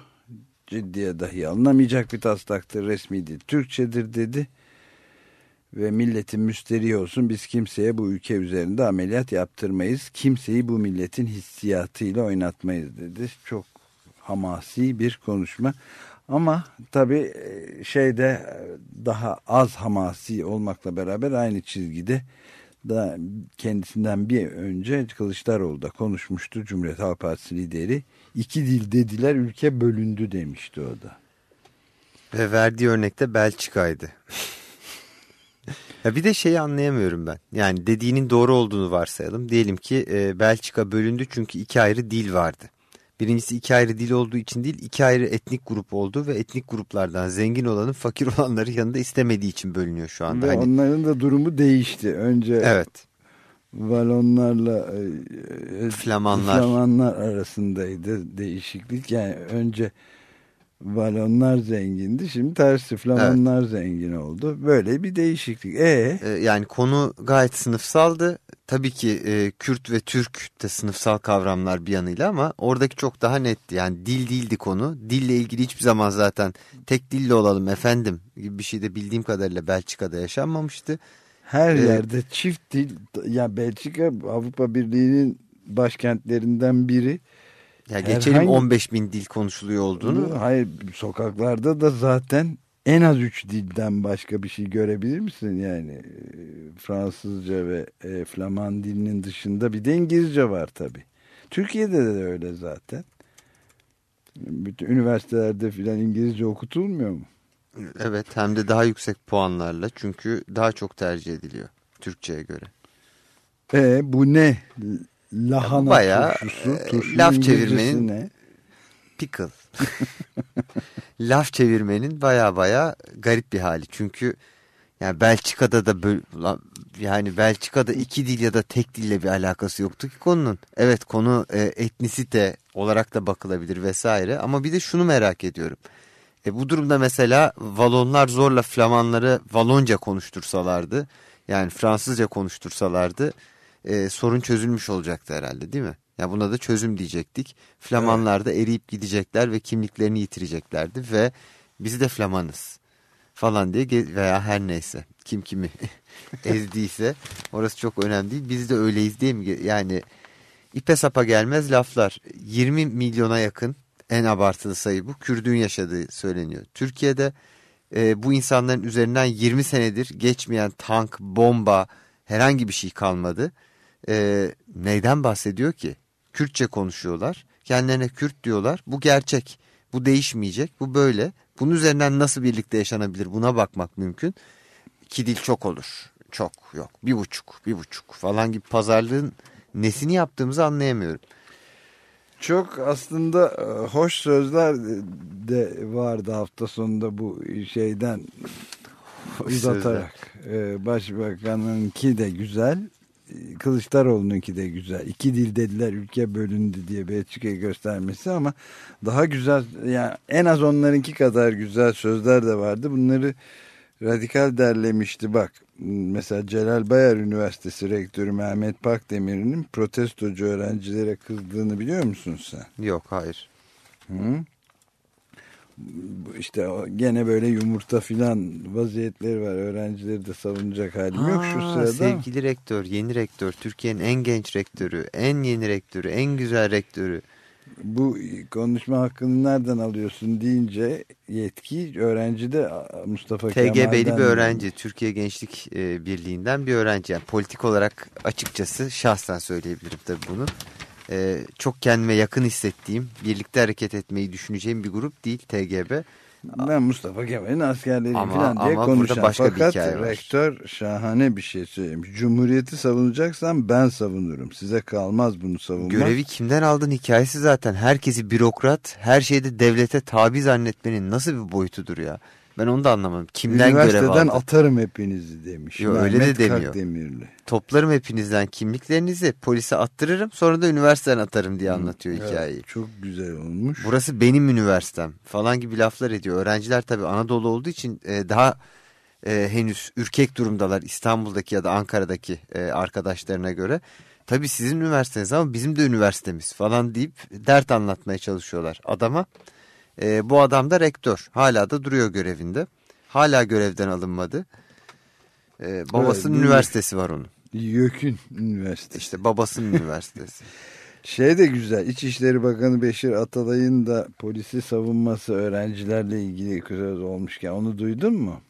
Ciddiye dahi alınamayacak bir taslaktır. Resmi dil Türkçedir dedi. Ve milletin müsteri olsun biz kimseye bu ülke üzerinde ameliyat yaptırmayız. Kimseyi bu milletin hissiyatıyla oynatmayız dedi. Çok hamasi bir konuşma. Ama tabii e, şeyde daha az hamasi olmakla beraber aynı çizgide da kendisinden bir önce Kılıçdaroğlu da konuşmuştu Cumhuriyet Halk Partisi lideri. İki dil dediler ülke bölündü demişti o da. Ve verdiği örnekte Belçika'ydı. Ya bir de şeyi anlayamıyorum ben. Yani dediğinin doğru olduğunu varsayalım. Diyelim ki e, Belçika bölündü çünkü iki ayrı dil vardı. Birincisi iki ayrı dil olduğu için değil, iki ayrı etnik grup oldu ve etnik gruplardan zengin olanın fakir olanları yanında istemediği için bölünüyor şu anda. Ve Hani, onların da durumu değişti. Önce evet. Valonlarla e, e, Flamanlar. Flamanlar arasındaydı değişiklik. Yani önce Valonlar zengindi. Şimdi tersi Flamanlar zengin oldu. Böyle bir değişiklik. E E, yani konu gayet sınıfsaldı. Tabii ki e, Kürt ve Türk de sınıfsal kavramlar bir yanıyla ama oradaki çok daha netti. Yani dil değildi konu. Dille ilgili hiçbir zaman zaten tek dilli olalım efendim gibi bir şey de bildiğim kadarıyla Belçika'da yaşanmamıştı. her E, yerde çift dil. Ya Belçika Avrupa Birliği'nin başkentlerinden biri. Ya geçelim Herhangi- 15 bin dil konuşuluyor olduğunu. Hayır sokaklarda da zaten en az üç dilden başka bir şey görebilir misin? Yani e, Fransızca ve e, Flaman dilinin dışında bir de İngilizce var tabii. Türkiye'de de öyle zaten. Bütün üniversitelerde filan İngilizce okutulmuyor mu? Evet hem de daha yüksek puanlarla çünkü daha çok tercih ediliyor Türkçe'ye göre. E bu ne? Lahana bayağı, turşusu. e, Turşunun laf çevirmenin- ne? Pickle. Laf çevirmenin baya baya garip bir hali. Çünkü yani Belçika'da da böyle, yani Belçika'da iki dil ya da tek dille bir alakası yoktu ki konunun. Evet konu e, etnisite olarak da bakılabilir vesaire ama bir de şunu merak ediyorum. E, bu durumda mesela Valonlar zorla Flamanları Valonca konuştursalardı yani Fransızca konuştursalardı e, sorun çözülmüş olacaktı herhalde değil mi? Ya buna da çözüm diyecektik. Flamanlar da eriyip gidecekler ve kimliklerini yitireceklerdi ve biz de Flamanız falan diye veya her neyse kim kimi ezdiyse orası çok önemli değil. Biz de öyleyiz diye mi? Yani ipe sapa gelmez laflar. 20 milyona yakın en abartılı sayı bu. Kürdün yaşadığı söyleniyor. Türkiye'de e, bu insanların üzerinden 20 senedir geçmeyen tank, bomba herhangi bir şey kalmadı. E, neyden bahsediyor ki? Kürtçe konuşuyorlar. Kendilerine Kürt diyorlar. Bu gerçek. Bu değişmeyecek. Bu böyle. Bunun üzerinden nasıl birlikte yaşanabilir buna bakmak mümkün. İki dil çok olur. Çok yok. Bir buçuk, bir buçuk falan gibi pazarlığın nesini yaptığımızı anlayamıyorum. Çok aslında e, hoş sözler de vardı hafta sonunda bu şeyden uzatarak. E, Başbakanınki de güzel, Kılıçdaroğlu'nunki de güzel. İki dil dediler ülke bölündü diye Belçika'yı göstermesi ama daha güzel yani en az onlarınki kadar güzel sözler de vardı. Bunları radikal derlemişti bak. Mesela Celal Bayar Üniversitesi Rektörü Mehmet Pakdemir'in protestocu öğrencilere kızdığını biliyor musun sen? Yok hayır. Hı? İşte gene böyle yumurta filan vaziyetleri var. Öğrencileri de savunacak halim yok şu Aa, sırada. Sevgili rektör, yeni rektör, Türkiye'nin en genç rektörü, en yeni rektörü, en güzel rektörü. Bu konuşma hakkını nereden alıyorsun deyince yetki öğrenci de Mustafa TGB'li Kemal'den. bir öğrenci, Türkiye Gençlik e, Birliği'nden bir öğrenci. Yani politik olarak açıkçası şahsen söyleyebilirim tabii bunu. E, çok kendime yakın hissettiğim, birlikte hareket etmeyi düşüneceğim bir grup değil TGB. Ben Mustafa Kemal'in askerleri Ama- falan diye ama konuşan. başka bir Fakat hikaye var. rektör şahane bir şey söylemiş. Cumhuriyeti savunacaksan ben savunurum. Size kalmaz bunu savunmak. Görevi kimden aldın hikayesi zaten. Herkesi bürokrat, her şeyde devlete tabi zannetmenin nasıl bir boyutudur ya. Ben onu da anlamadım. Kimden görev Üniversiteden aldın? atarım hepinizi demiş. Yo, öyle de demiyor. Kakdemirli. Toplarım hepinizden kimliklerinizi, polise attırırım, sonra da üniversiteden atarım diye anlatıyor Evet, hikayeyi. çok güzel olmuş. Burası benim üniversitem falan gibi laflar ediyor. Öğrenciler tabii Anadolu olduğu için e, daha e, henüz ürkek durumdalar İstanbul'daki ya da Ankara'daki e, arkadaşlarına göre. Tabii sizin üniversiteniz ama bizim de üniversitemiz falan deyip dert anlatmaya çalışıyorlar adama. E, bu adam da rektör. Hala da duruyor görevinde. Hala görevden alınmadı. E, babasının mi? üniversitesi var onun. YÖK'ün üniversitesi. İşte babasının üniversitesi. Şey de güzel. İçişleri Bakanı Beşir Atalay'ın da polisi savunması öğrencilerle ilgili söz olmuşken onu duydun mu?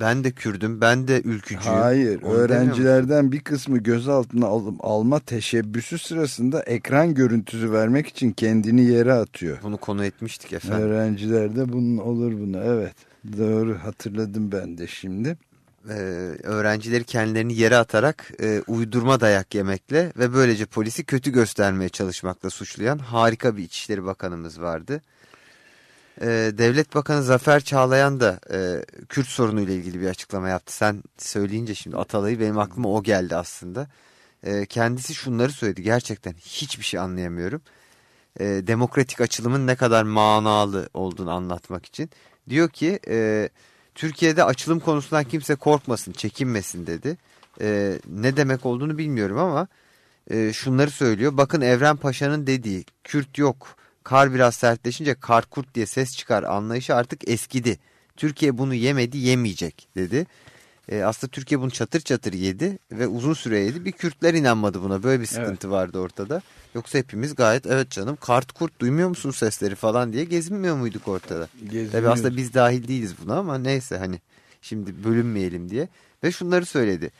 Ben de Kürdüm, ben de ülkücüyüm. Hayır. Onu öğrencilerden bir kısmı gözaltına al alma teşebbüsü sırasında ekran görüntüsü vermek için kendini yere atıyor. Bunu konu etmiştik efendim. Öğrenciler de bunun olur buna. Evet. Doğru hatırladım ben de şimdi. e, öğrencileri kendilerini yere atarak e, uydurma dayak yemekle ve böylece polisi kötü göstermeye çalışmakla suçlayan harika bir İçişleri Bakanımız vardı. E, Devlet Bakanı Zafer Çağlayan da e, Kürt sorunuyla ilgili bir açıklama yaptı. Sen söyleyince şimdi Atalay'ı benim aklıma o geldi aslında. E, kendisi şunları söyledi gerçekten hiçbir şey anlayamıyorum. E, demokratik açılımın ne kadar manalı olduğunu anlatmak için. Diyor ki e, Türkiye'de açılım konusundan kimse korkmasın, çekinmesin dedi. E, ne demek olduğunu bilmiyorum ama e, şunları söylüyor. Bakın Evren Paşa'nın dediği Kürt yok, kar biraz sertleşince kar kurt diye ses çıkar anlayışı artık eskidi. Türkiye bunu yemedi, yemeyecek dedi. E, aslında Türkiye bunu çatır çatır yedi ve uzun süre yedi. Bir Kürtler inanmadı buna. Böyle bir sıkıntı vardı ortada. Yoksa hepimiz gayet evet canım kart kurt duymuyor musun sesleri falan diye gezinmiyor muyduk ortada? Tabii aslında biz dahil değiliz buna ama neyse hani şimdi bölünmeyelim diye. Ve şunları söyledi.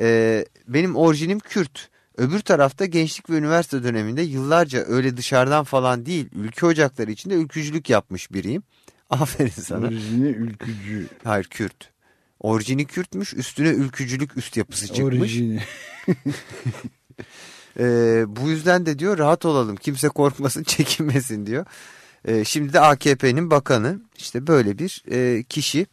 Ee, benim orijinim Kürt. Öbür tarafta gençlik ve üniversite döneminde yıllarca öyle dışarıdan falan değil ülke ocakları içinde ülkücülük yapmış biriyim. Aferin sana. Orijini ülkücü. Hayır Kürt. Orijini Kürtmüş üstüne ülkücülük üst yapısı çıkmış. Orijini. Ee, bu yüzden de diyor rahat olalım kimse korkmasın çekinmesin diyor. Ee, şimdi de AKP'nin bakanı işte böyle bir e, kişi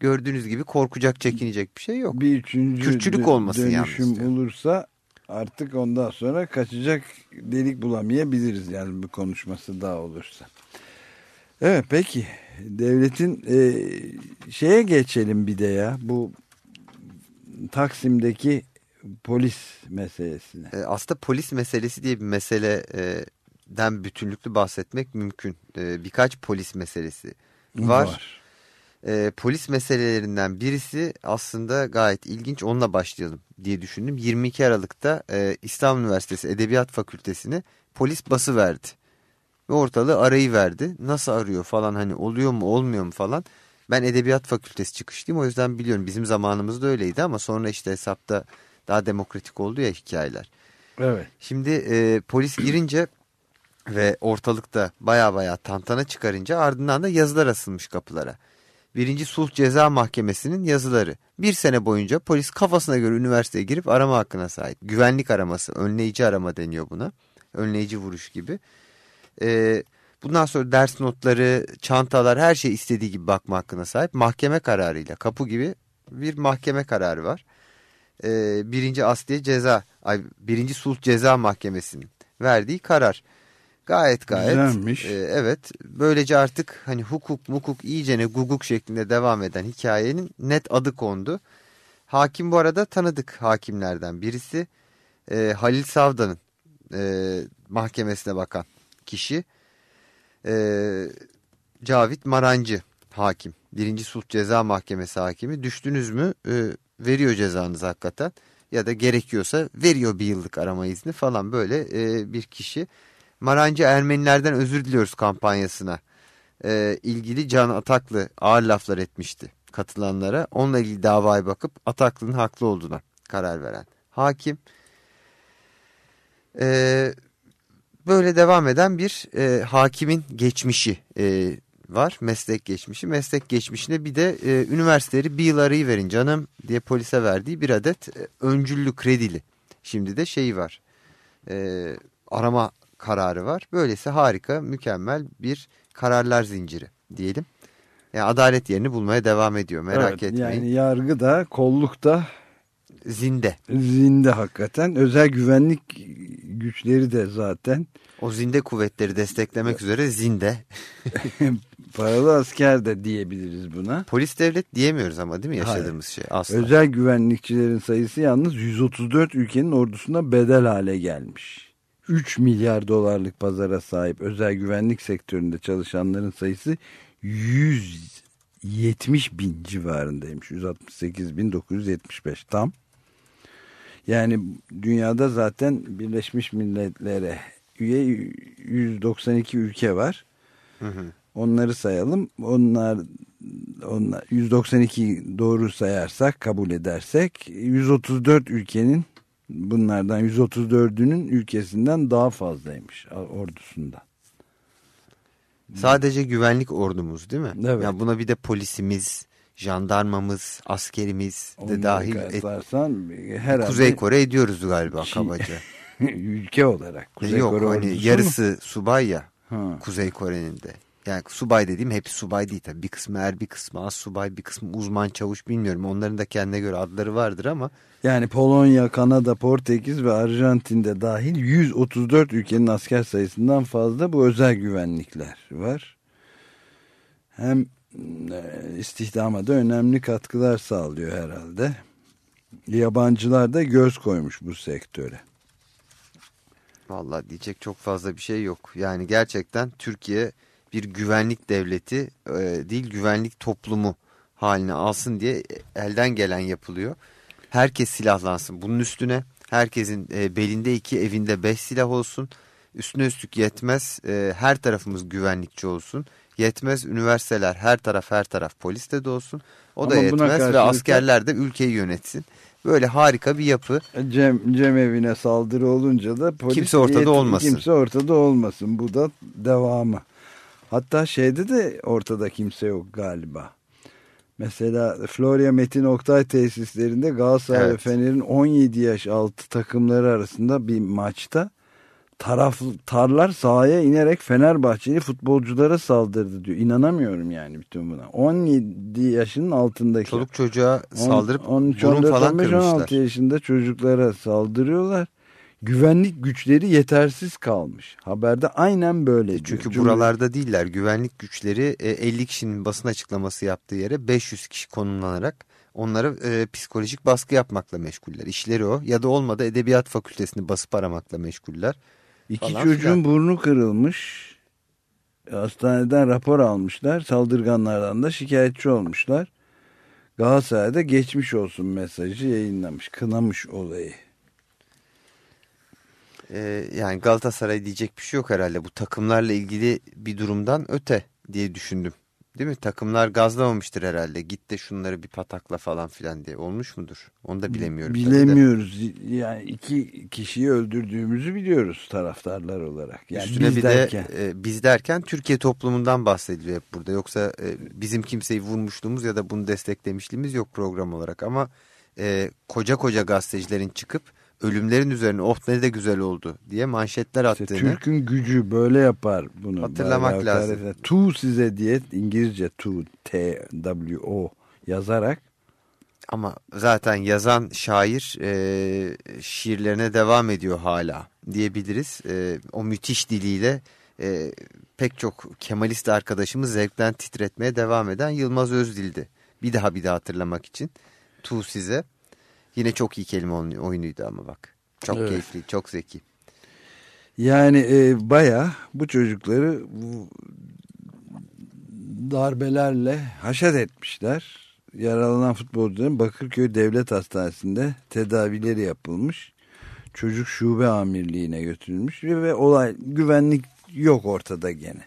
gördüğünüz gibi korkacak çekinecek bir şey yok. Bir üçüncü Kürtçülük olmasın dönüşüm yalnız diyor. olursa artık ondan sonra kaçacak delik bulamayabiliriz yani bir konuşması daha olursa. Evet peki devletin e, şeye geçelim bir de ya bu Taksim'deki polis meselesine. Ee, aslında polis meselesi diye bir meseleden bütünlüklü bahsetmek mümkün. Ee, birkaç polis meselesi var. Ee, polis meselelerinden birisi aslında gayet ilginç onunla başlayalım diye düşündüm. 22 Aralık'ta e, İstanbul Üniversitesi Edebiyat Fakültesine polis bası verdi. Ve ortalığı arayı verdi. Nasıl arıyor falan hani oluyor mu olmuyor mu falan. Ben Edebiyat Fakültesi çıkışlıyım o yüzden biliyorum bizim zamanımızda öyleydi ama sonra işte hesapta daha demokratik oldu ya hikayeler. Evet. Şimdi e, polis girince ve ortalıkta baya baya tantana çıkarınca ardından da yazılar asılmış kapılara. Birinci Sulh Ceza Mahkemesi'nin yazıları. Bir sene boyunca polis kafasına göre üniversiteye girip arama hakkına sahip. Güvenlik araması, önleyici arama deniyor buna. Önleyici vuruş gibi. Ee, bundan sonra ders notları, çantalar her şey istediği gibi bakma hakkına sahip. Mahkeme kararıyla kapı gibi bir mahkeme kararı var. Ee, birinci Asliye Ceza, ay, birinci Sulh Ceza Mahkemesi'nin verdiği karar. Gayet gayet. Güzelmiş. e, evet. Böylece artık hani hukuk mukuk iyicene guguk şeklinde devam eden hikayenin net adı kondu. Hakim bu arada tanıdık hakimlerden birisi. E, Halil Savda'nın e, mahkemesine bakan kişi. E, Cavit Marancı hakim. Birinci Sulh Ceza Mahkemesi hakimi. Düştünüz mü e, veriyor cezanızı hakikaten. Ya da gerekiyorsa veriyor bir yıllık arama izni falan böyle e, bir kişi. Marancı Ermenilerden özür diliyoruz kampanyasına e, ilgili Can Ataklı ağır laflar etmişti katılanlara. Onunla ilgili davaya bakıp Ataklı'nın haklı olduğuna karar veren hakim. E, böyle devam eden bir e, hakimin geçmişi e, var. Meslek geçmişi. Meslek geçmişine bir de e, üniversiteleri bir yıl arayı verin canım diye polise verdiği bir adet e, öncüllü kredili. Şimdi de şeyi var. E, arama kararı var. Böylesi harika, mükemmel bir kararlar zinciri diyelim. Yani adalet yerini bulmaya devam ediyor. Merak Evet, etmeyin. Yani yargı da kolluk da Zinde. zinde hakikaten. Özel güvenlik güçleri de zaten O zinde kuvvetleri desteklemek üzere zinde. paralı asker de diyebiliriz buna. Polis devlet diyemiyoruz ama değil mi yaşadığımız şey aslında. Özel güvenlikçilerin sayısı yalnız 134 ülkenin ordusuna bedel hale gelmiş. 3 milyar dolarlık pazara sahip özel güvenlik sektöründe çalışanların sayısı 170 bin civarındaymış. 168 bin 975 tam. Yani dünyada zaten Birleşmiş Milletler'e üye 192 ülke var. Onları sayalım. Onlar onlar 192 doğru sayarsak kabul edersek 134 ülkenin bunlardan 134'ünün ülkesinden daha fazlaymış ordusunda. Sadece güvenlik ordumuz değil mi? Evet. Yani buna bir de polisimiz, jandarmamız, askerimiz de Onları dahil et, kıyaslarsan herhalde Kuzey Kore ediyoruz galiba kabaca. ülke olarak. Kuzey Yok Kore hani ordusu mu? yarısı subay ya Ha. Kuzey Kore'nin de. Yani subay dediğim hepsi subay değil tabii. Bir kısmı er, bir kısmı az subay, bir kısmı uzman çavuş bilmiyorum. Onların da kendine göre adları vardır ama Yani Polonya, Kanada, Portekiz ve Arjantin'de dahil 134 ülkenin asker sayısından fazla bu özel güvenlikler var. Hem e, istihdama da önemli katkılar sağlıyor herhalde. Yabancılar da göz koymuş bu sektöre. Vallahi diyecek çok fazla bir şey yok. Yani gerçekten Türkiye bir güvenlik devleti e, değil güvenlik toplumu haline alsın diye elden gelen yapılıyor. Herkes silahlansın. Bunun üstüne herkesin e, belinde iki evinde beş silah olsun. Üstüne üstlük yetmez e, her tarafımız güvenlikçi olsun. Yetmez üniversiteler her taraf her taraf poliste de olsun. O da Ama buna yetmez ve da- askerler de ülkeyi yönetsin. Böyle harika bir yapı. Cem, Cem evine saldırı olunca da polis Kimse ortada niyeti- olmasın. Kimse ortada olmasın. Bu da devamı. Hatta şeyde de ortada kimse yok galiba. Mesela Florya Metin Oktay tesislerinde Galatasaray ve Evet. Fener'in 17 yaş altı takımları arasında bir maçta taraftarlar sahaya inerek Fenerbahçeli futbolculara saldırdı diyor. İnanamıyorum yani bütün buna. 17 yaşının altındaki. Çoluk çocuğa saldırıp 13, burun 14, falan 15, 16 kırmışlar. yaşında çocuklara saldırıyorlar. Güvenlik güçleri yetersiz kalmış. Haberde aynen böyle diyor. Çünkü buralarda değiller. Güvenlik güçleri e, 50 kişinin basın açıklaması yaptığı yere 500 kişi konumlanarak onlara e, psikolojik baskı yapmakla meşguller. İşleri o. Ya da olmadı edebiyat fakültesini basıp aramakla meşguller. İki falan çocuğun filan. burnu kırılmış. Hastaneden rapor almışlar. Saldırganlardan da şikayetçi olmuşlar. Galatasaray'da geçmiş olsun mesajı yayınlamış. Kınamış olayı. E, yani Galatasaray diyecek bir şey yok herhalde. Bu takımlarla ilgili bir durumdan öte diye düşündüm. Değil mi? Takımlar gazlamamıştır herhalde. Git de şunları bir patakla falan filan diye. Olmuş mudur? Onu da bilemiyorum. tabii. Bilemiyoruz. Yani iki kişiyi öldürdüğümüzü biliyoruz taraftarlar olarak. Yani Üstüne biz bir derken. de e, biz derken Türkiye toplumundan bahsediliyor hep burada. Yoksa e, bizim kimseyi vurmuşluğumuz ya da bunu desteklemişliğimiz yok program olarak. Ama e, koca koca gazetecilerin çıkıp ölümlerin üzerine oh ne de güzel oldu diye manşetler İşte attığını. Türk'ün gücü böyle yapar bunu. Hatırlamak lazım. Tu size diye İngilizce tu T W O yazarak Ama zaten yazan şair e, şiirlerine devam ediyor hala diyebiliriz. E, o müthiş diliyle e, pek çok Kemalist arkadaşımız zevkten titretmeye devam eden Yılmaz Özdil'di. Bir daha bir daha hatırlamak için. Tu size. Yine çok iyi kelime oyunu- oyunuydu ama bak. Çok Evet. keyifli, çok zeki. yani e, baya bu çocukları bu darbelerle haşat etmişler. Yaralanan futbolcuların Bakırköy Devlet Hastanesi'nde tedavileri yapılmış. Çocuk şube amirliğine götürülmüş ve olay güvenlik yok ortada gene.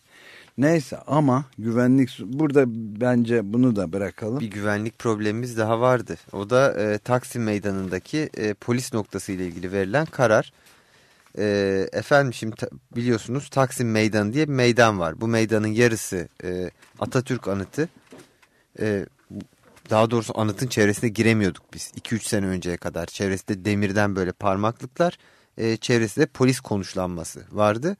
Neyse ama güvenlik burada bence bunu da bırakalım. Bir güvenlik problemimiz daha vardı. O da e, Taksim Meydanı'ndaki e, polis noktası ile ilgili verilen karar. E, efendim şimdi ta- biliyorsunuz Taksim Meydanı diye bir meydan var. Bu meydanın yarısı e, Atatürk anıtı. E, daha doğrusu anıtın çevresine giremiyorduk biz 2-3 sene önceye kadar. Çevresinde demirden böyle parmaklıklar, e, çevresinde polis konuşlanması vardı.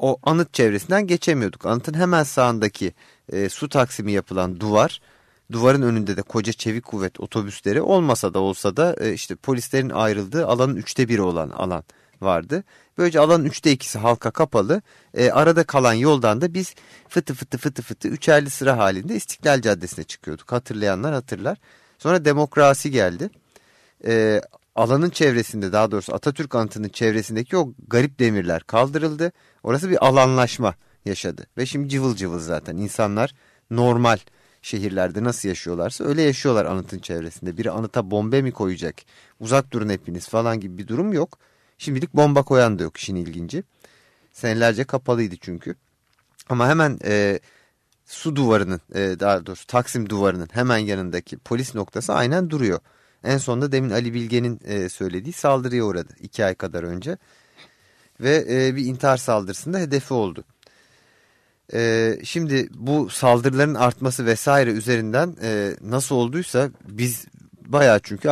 O anıt çevresinden geçemiyorduk. Anıtın hemen sağındaki e, su taksimi yapılan duvar, duvarın önünde de koca çevik kuvvet otobüsleri olmasa da olsa da e, işte polislerin ayrıldığı alanın üçte biri olan alan vardı. Böylece alanın üçte ikisi halka kapalı. E, arada kalan yoldan da biz fıtı fıtı fıtı fıtı üçerli sıra halinde İstiklal Caddesi'ne çıkıyorduk. Hatırlayanlar hatırlar. Sonra demokrasi geldi. E, alanın çevresinde daha doğrusu Atatürk Anıtı'nın çevresindeki o garip demirler kaldırıldı. Orası bir alanlaşma yaşadı. Ve şimdi cıvıl cıvıl zaten insanlar normal şehirlerde nasıl yaşıyorlarsa öyle yaşıyorlar anıtın çevresinde. Biri anıta bombe mi koyacak uzak durun hepiniz falan gibi bir durum yok. Şimdilik bomba koyan da yok işin ilginci. Senelerce kapalıydı çünkü. Ama hemen e, su duvarının e, daha doğrusu Taksim duvarının hemen yanındaki polis noktası aynen duruyor. En sonunda demin Ali Bilge'nin e, söylediği saldırıya uğradı iki ay kadar önce. Ve e, bir intihar saldırısında hedefi oldu. Ee, şimdi bu saldırıların artması vesaire üzerinden e, nasıl olduysa biz bayağı çünkü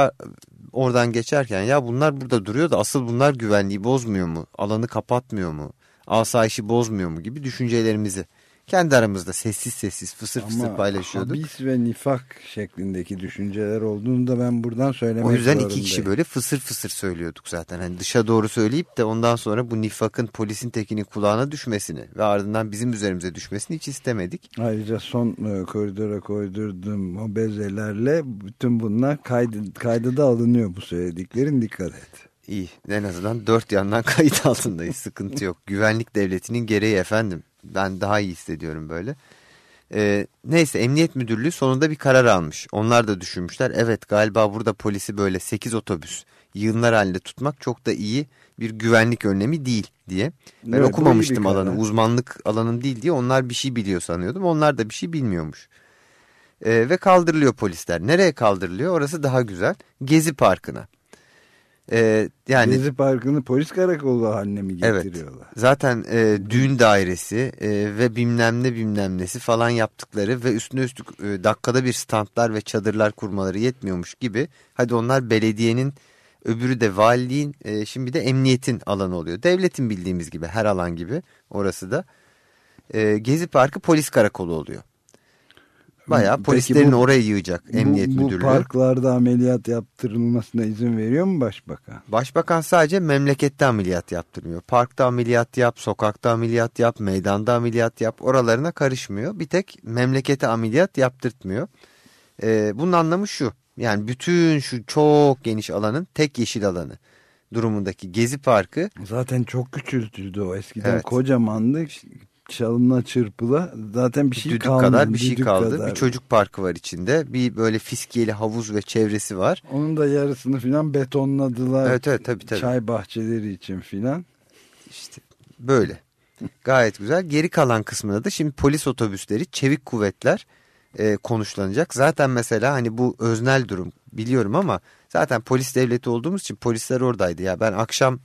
oradan geçerken ya bunlar burada duruyor da asıl bunlar güvenliği bozmuyor mu? Alanı kapatmıyor mu? Asayişi bozmuyor mu gibi düşüncelerimizi kendi aramızda sessiz sessiz fısır fısır Ama paylaşıyorduk. habis ve nifak şeklindeki düşünceler olduğunu da ben buradan söylemek O yüzden zorundayım. iki kişi böyle fısır fısır söylüyorduk zaten. Hani dışa doğru söyleyip de ondan sonra bu nifakın polisin tekinin kulağına düşmesini ve ardından bizim üzerimize düşmesini hiç istemedik. Ayrıca son e, koridora koydurduğum o bezelerle bütün bunlar kaydı, kayda da alınıyor bu söylediklerin dikkat et. İyi en azından dört yandan kayıt altındayız sıkıntı yok. Güvenlik devletinin gereği efendim. Ben daha iyi hissediyorum böyle. Ee, neyse emniyet müdürlüğü sonunda bir karar almış. Onlar da düşünmüşler. Evet galiba burada polisi böyle 8 otobüs yığınlar halinde tutmak çok da iyi bir güvenlik önlemi değil diye. Ben Evet, okumamıştım alanı uzmanlık alanın değil diye onlar bir şey biliyor sanıyordum. Onlar da bir şey bilmiyormuş. Ee, ve kaldırılıyor polisler. Nereye kaldırılıyor? Orası daha güzel. Gezi Parkı'na. Ee, yani Gezi Parkı'nı polis karakolu haline mi Evet. getiriyorlar? Zaten e, düğün dairesi e, ve bilmem ne bilmem nesi falan yaptıkları ve üstüne üstlük e, dakikada bir standlar ve çadırlar kurmaları yetmiyormuş gibi. Hadi onlar belediyenin öbürü de valiliğin e, şimdi de emniyetin alanı oluyor. Devletin bildiğimiz gibi her alan gibi orası da. E, Gezi Parkı polis karakolu oluyor. Bayağı Peki polislerin bu- oraya yığacak emniyet bu, bu müdürlüğü. parklarda ameliyat yaptırılmasına izin veriyor mu başbakan? Başbakan sadece memlekette ameliyat yaptırmıyor. Parkta ameliyat yap, sokakta ameliyat yap, meydanda ameliyat yap. Oralarına karışmıyor. Bir tek memlekete ameliyat yaptırtmıyor. Ee, bunun anlamı şu. Yani bütün şu çok geniş alanın tek yeşil alanı durumundaki Gezi Parkı Zaten çok küçültüldü o eskiden Evet. kocamandı çalına çırpıla zaten bir şey düdük kalmadı. kadar bir şey düdük kaldı. kadar. Bir çocuk parkı var içinde. Bir böyle fiskiyeli havuz ve çevresi var. Onun da yarısını filan betonladılar. Evet evet tabii tabii. Çay bahçeleri için filan. İşte böyle. Gayet güzel. Geri kalan kısmında da şimdi polis otobüsleri, çevik kuvvetler e, konuşlanacak. Zaten mesela hani bu öznel durum biliyorum ama zaten polis devleti olduğumuz için polisler oradaydı. Ya ben akşam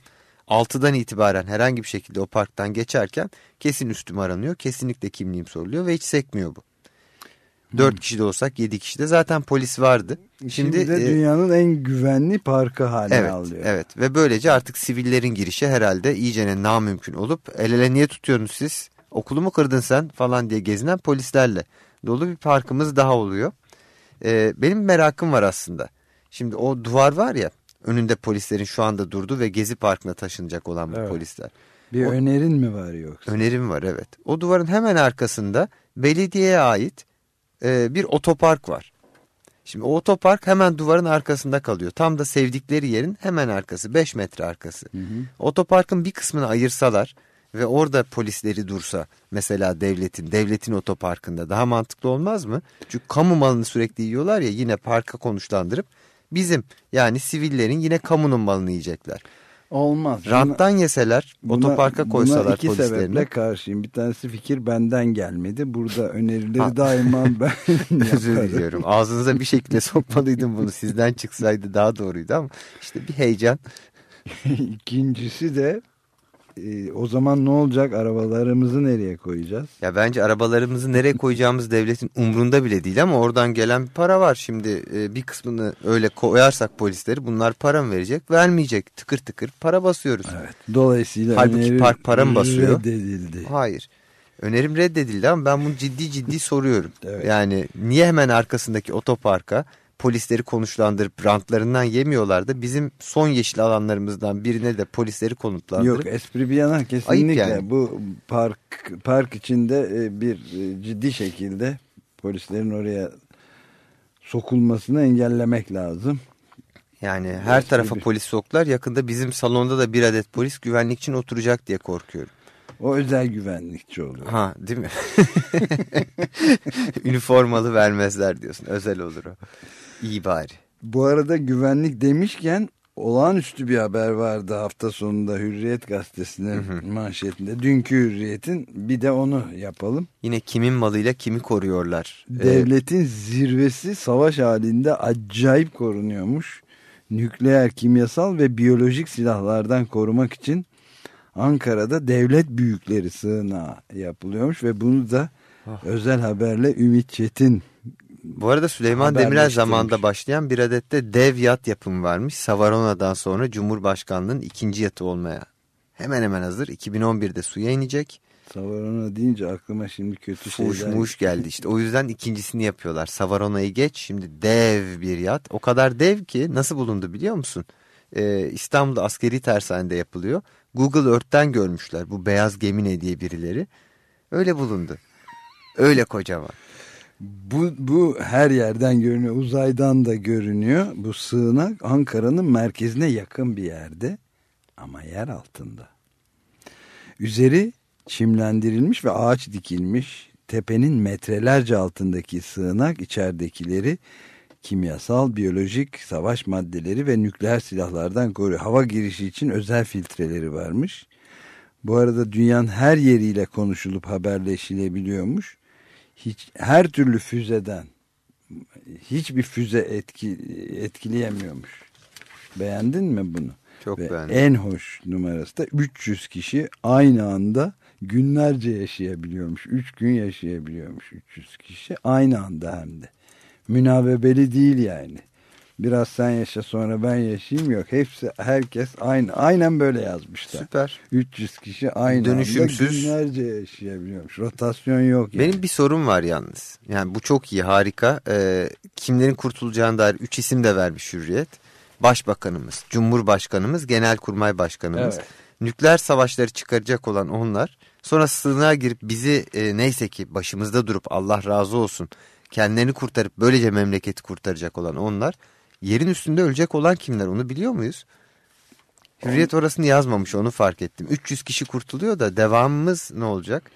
6'dan itibaren herhangi bir şekilde o parktan geçerken kesin üstüm aranıyor. Kesinlikle kimliğim soruluyor ve hiç sekmiyor bu. 4 kişi de olsak 7 kişi de zaten polis vardı. Şimdi, Şimdi, de e, dünyanın en güvenli parkı haline Evet, alıyor. evet ve böylece artık sivillerin girişi herhalde iyicene namümkün olup el ele niye tutuyorsunuz siz okulu mu kırdın sen falan diye gezinen polislerle dolu bir parkımız daha oluyor. Ee, benim merakım var aslında. Şimdi o duvar var ya önünde polislerin şu anda durduğu ve Gezi Parkı'na taşınacak olan bu Evet. polisler. Bir O- önerin mi var yoksa? Önerim var evet. O duvarın hemen arkasında belediyeye ait e, bir otopark var. Şimdi o otopark hemen duvarın arkasında kalıyor. Tam da sevdikleri yerin hemen arkası 5 metre arkası. Otoparkın bir kısmını ayırsalar ve orada polisleri dursa mesela devletin devletin otoparkında daha mantıklı olmaz mı? Çünkü kamu malını sürekli yiyorlar ya yine parka konuşlandırıp bizim yani sivillerin yine kamunun malını yiyecekler. Olmaz. Ranttan yeseler Buna- otoparka buna koysalar iki polislerini. sebeple karşıyım. Bir tanesi fikir benden gelmedi. Burada önerileri Ha. daima ben Özür diliyorum. Ağzınıza bir şekilde sokmalıydım bunu. Sizden çıksaydı daha doğruydu ama işte bir heyecan. İkincisi de e, o zaman ne olacak? Arabalarımızı nereye koyacağız? Ya bence arabalarımızı nereye koyacağımız devletin umrunda bile değil ama oradan gelen bir para var. Şimdi e, bir kısmını öyle koyarsak polisleri bunlar para mı verecek? Vermeyecek. Tıkır tıkır para basıyoruz. Evet. Dolayısıyla Halbuki park para mı basıyor? Reddedildi. Hayır. Önerim reddedildi ama ben bunu ciddi ciddi soruyorum. Evet. Yani niye hemen arkasındaki otoparka polisleri konuşlandırıp rantlarından yemiyorlar da bizim son yeşil alanlarımızdan birine de polisleri konutlandırıp Yok espri bir yana kesinlikle yani. bu park park içinde e, bir e, ciddi şekilde polislerin oraya sokulmasını engellemek lazım. Yani her Espri tarafa bir- polis soklar. Yakında bizim salonda da bir adet polis güvenlik için oturacak diye korkuyorum. O özel güvenlikçi oluyor. Ha değil mi? Üniformalı vermezler diyorsun. Özel olur o. İyi bari. Bu arada güvenlik demişken olağanüstü bir haber vardı hafta sonunda Hürriyet gazetesinin manşetinde. Dünkü Hürriyet'in bir de onu yapalım. Yine kimin malıyla kimi koruyorlar? Ee, Devletin zirvesi savaş halinde acayip korunuyormuş. Nükleer, kimyasal ve biyolojik silahlardan korumak için Ankara'da devlet büyükleri sığınağı yapılıyormuş ve bunu da özel haberle Ümit Çetin Bu arada Süleyman Demirel zamanında başlayan bir adette dev yat yapımı varmış. Savarona'dan sonra Cumhurbaşkanlığının ikinci yatı olmaya hemen hemen hazır. 2011'de suya inecek. Savarona deyince aklıma şimdi kötü Fuş şeyler. muş geldi işte. O yüzden ikincisini yapıyorlar. Savarona'yı geç şimdi dev bir yat. O kadar dev ki nasıl bulundu biliyor musun? Ee, İstanbul'da askeri tersanede yapılıyor. Google Earth'ten görmüşler bu beyaz gemi ne diye birileri. Öyle bulundu. Öyle kocaman. Bu, bu her yerden görünüyor. Uzaydan da görünüyor. Bu sığınak Ankara'nın merkezine yakın bir yerde. Ama yer altında. Üzeri çimlendirilmiş ve ağaç dikilmiş. Tepenin metrelerce altındaki sığınak içeridekileri kimyasal, biyolojik, savaş maddeleri ve nükleer silahlardan koruyor. Hava girişi için özel filtreleri varmış. Bu arada dünyanın her yeriyle konuşulup haberleşilebiliyormuş. Hiç her türlü füzeden hiçbir füze etki, etkileyemiyormuş. Beğendin mi bunu? Çok Ve beğendim. En hoş numarası da 300 kişi aynı anda günlerce yaşayabiliyormuş. 3 gün yaşayabiliyormuş 300 kişi aynı anda hem de. Münavebeli değil yani. Biraz sen yaşa sonra ben yaşayayım yok. Hepsi herkes aynı aynen böyle yazmışlar. Süper. 300 kişi aynı Dönüşümsüz. anda günlerce yaşayabiliyormuş. Rotasyon yok yani. Benim bir sorum var yalnız. Yani bu çok iyi, harika. Ee, kimlerin kurtulacağına dair 3 isim de vermiş Hürriyet. Başbakanımız, Cumhurbaşkanımız, Genelkurmay Başkanımız. Evet. Nükleer savaşları çıkaracak olan onlar. Sonra sığınağa girip bizi e, neyse ki başımızda durup Allah razı olsun kendilerini kurtarıp böylece memleketi kurtaracak olan onlar. Yerin üstünde ölecek olan kimler onu biliyor muyuz? Hürriyet orasını yazmamış onu fark ettim. 300 kişi kurtuluyor da devamımız ne olacak?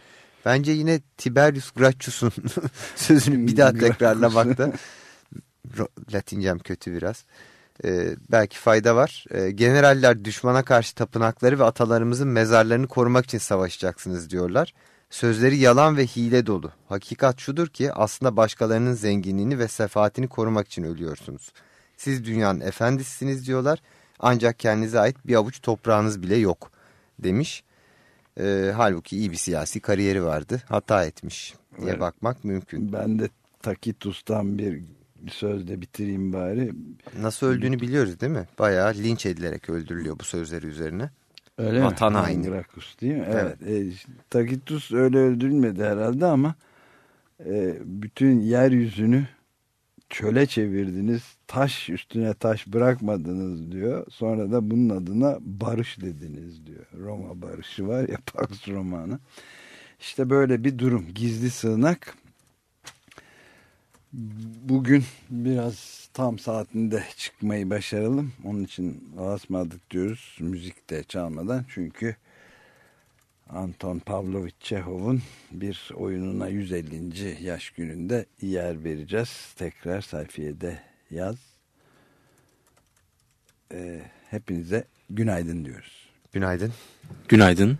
Bence yine Tiberius Gracchus'un sözünü bir daha tekrarlamakta. Latincem kötü biraz. Ee, belki fayda var. Ee, generaller düşmana karşı tapınakları ve atalarımızın mezarlarını korumak için savaşacaksınız diyorlar. Sözleri yalan ve hile dolu. Hakikat şudur ki aslında başkalarının zenginliğini ve sefaatini korumak için ölüyorsunuz. Siz dünyanın efendisisiniz diyorlar. Ancak kendinize ait bir avuç toprağınız bile yok demiş. Ee, halbuki iyi bir siyasi kariyeri vardı. Hata etmiş diye Evet. bakmak mümkün. Ben de Takitus'tan bir sözle bitireyim bari. Nasıl öldüğünü biliyoruz değil mi? Bayağı linç edilerek öldürülüyor bu sözleri üzerine. Öyle Vatan mi? haini. Gracchus değil mi? Evet. E, Tacitus öyle öldürülmedi herhalde ama e, bütün yeryüzünü çöle çevirdiniz. Taş üstüne taş bırakmadınız diyor. Sonra da bunun adına barış dediniz diyor. Roma barışı var ya Pax Romana. İşte böyle bir durum. Gizli sığınak. Bugün biraz tam saatinde çıkmayı başaralım. Onun için asmadık diyoruz müzik de çalmadan. Çünkü Anton Pavlovich Çehov'un bir oyununa 150. yaş gününde yer vereceğiz. Tekrar sayfiyede yaz. Ee, hepinize günaydın diyoruz. Günaydın. Günaydın.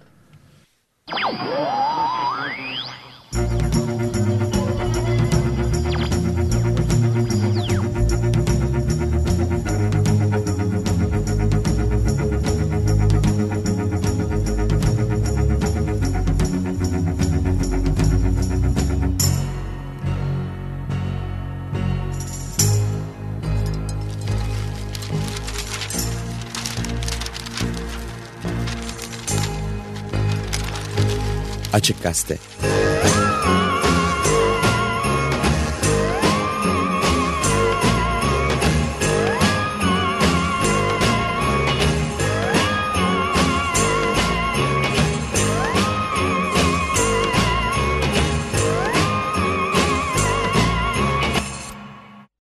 Açık Gazete.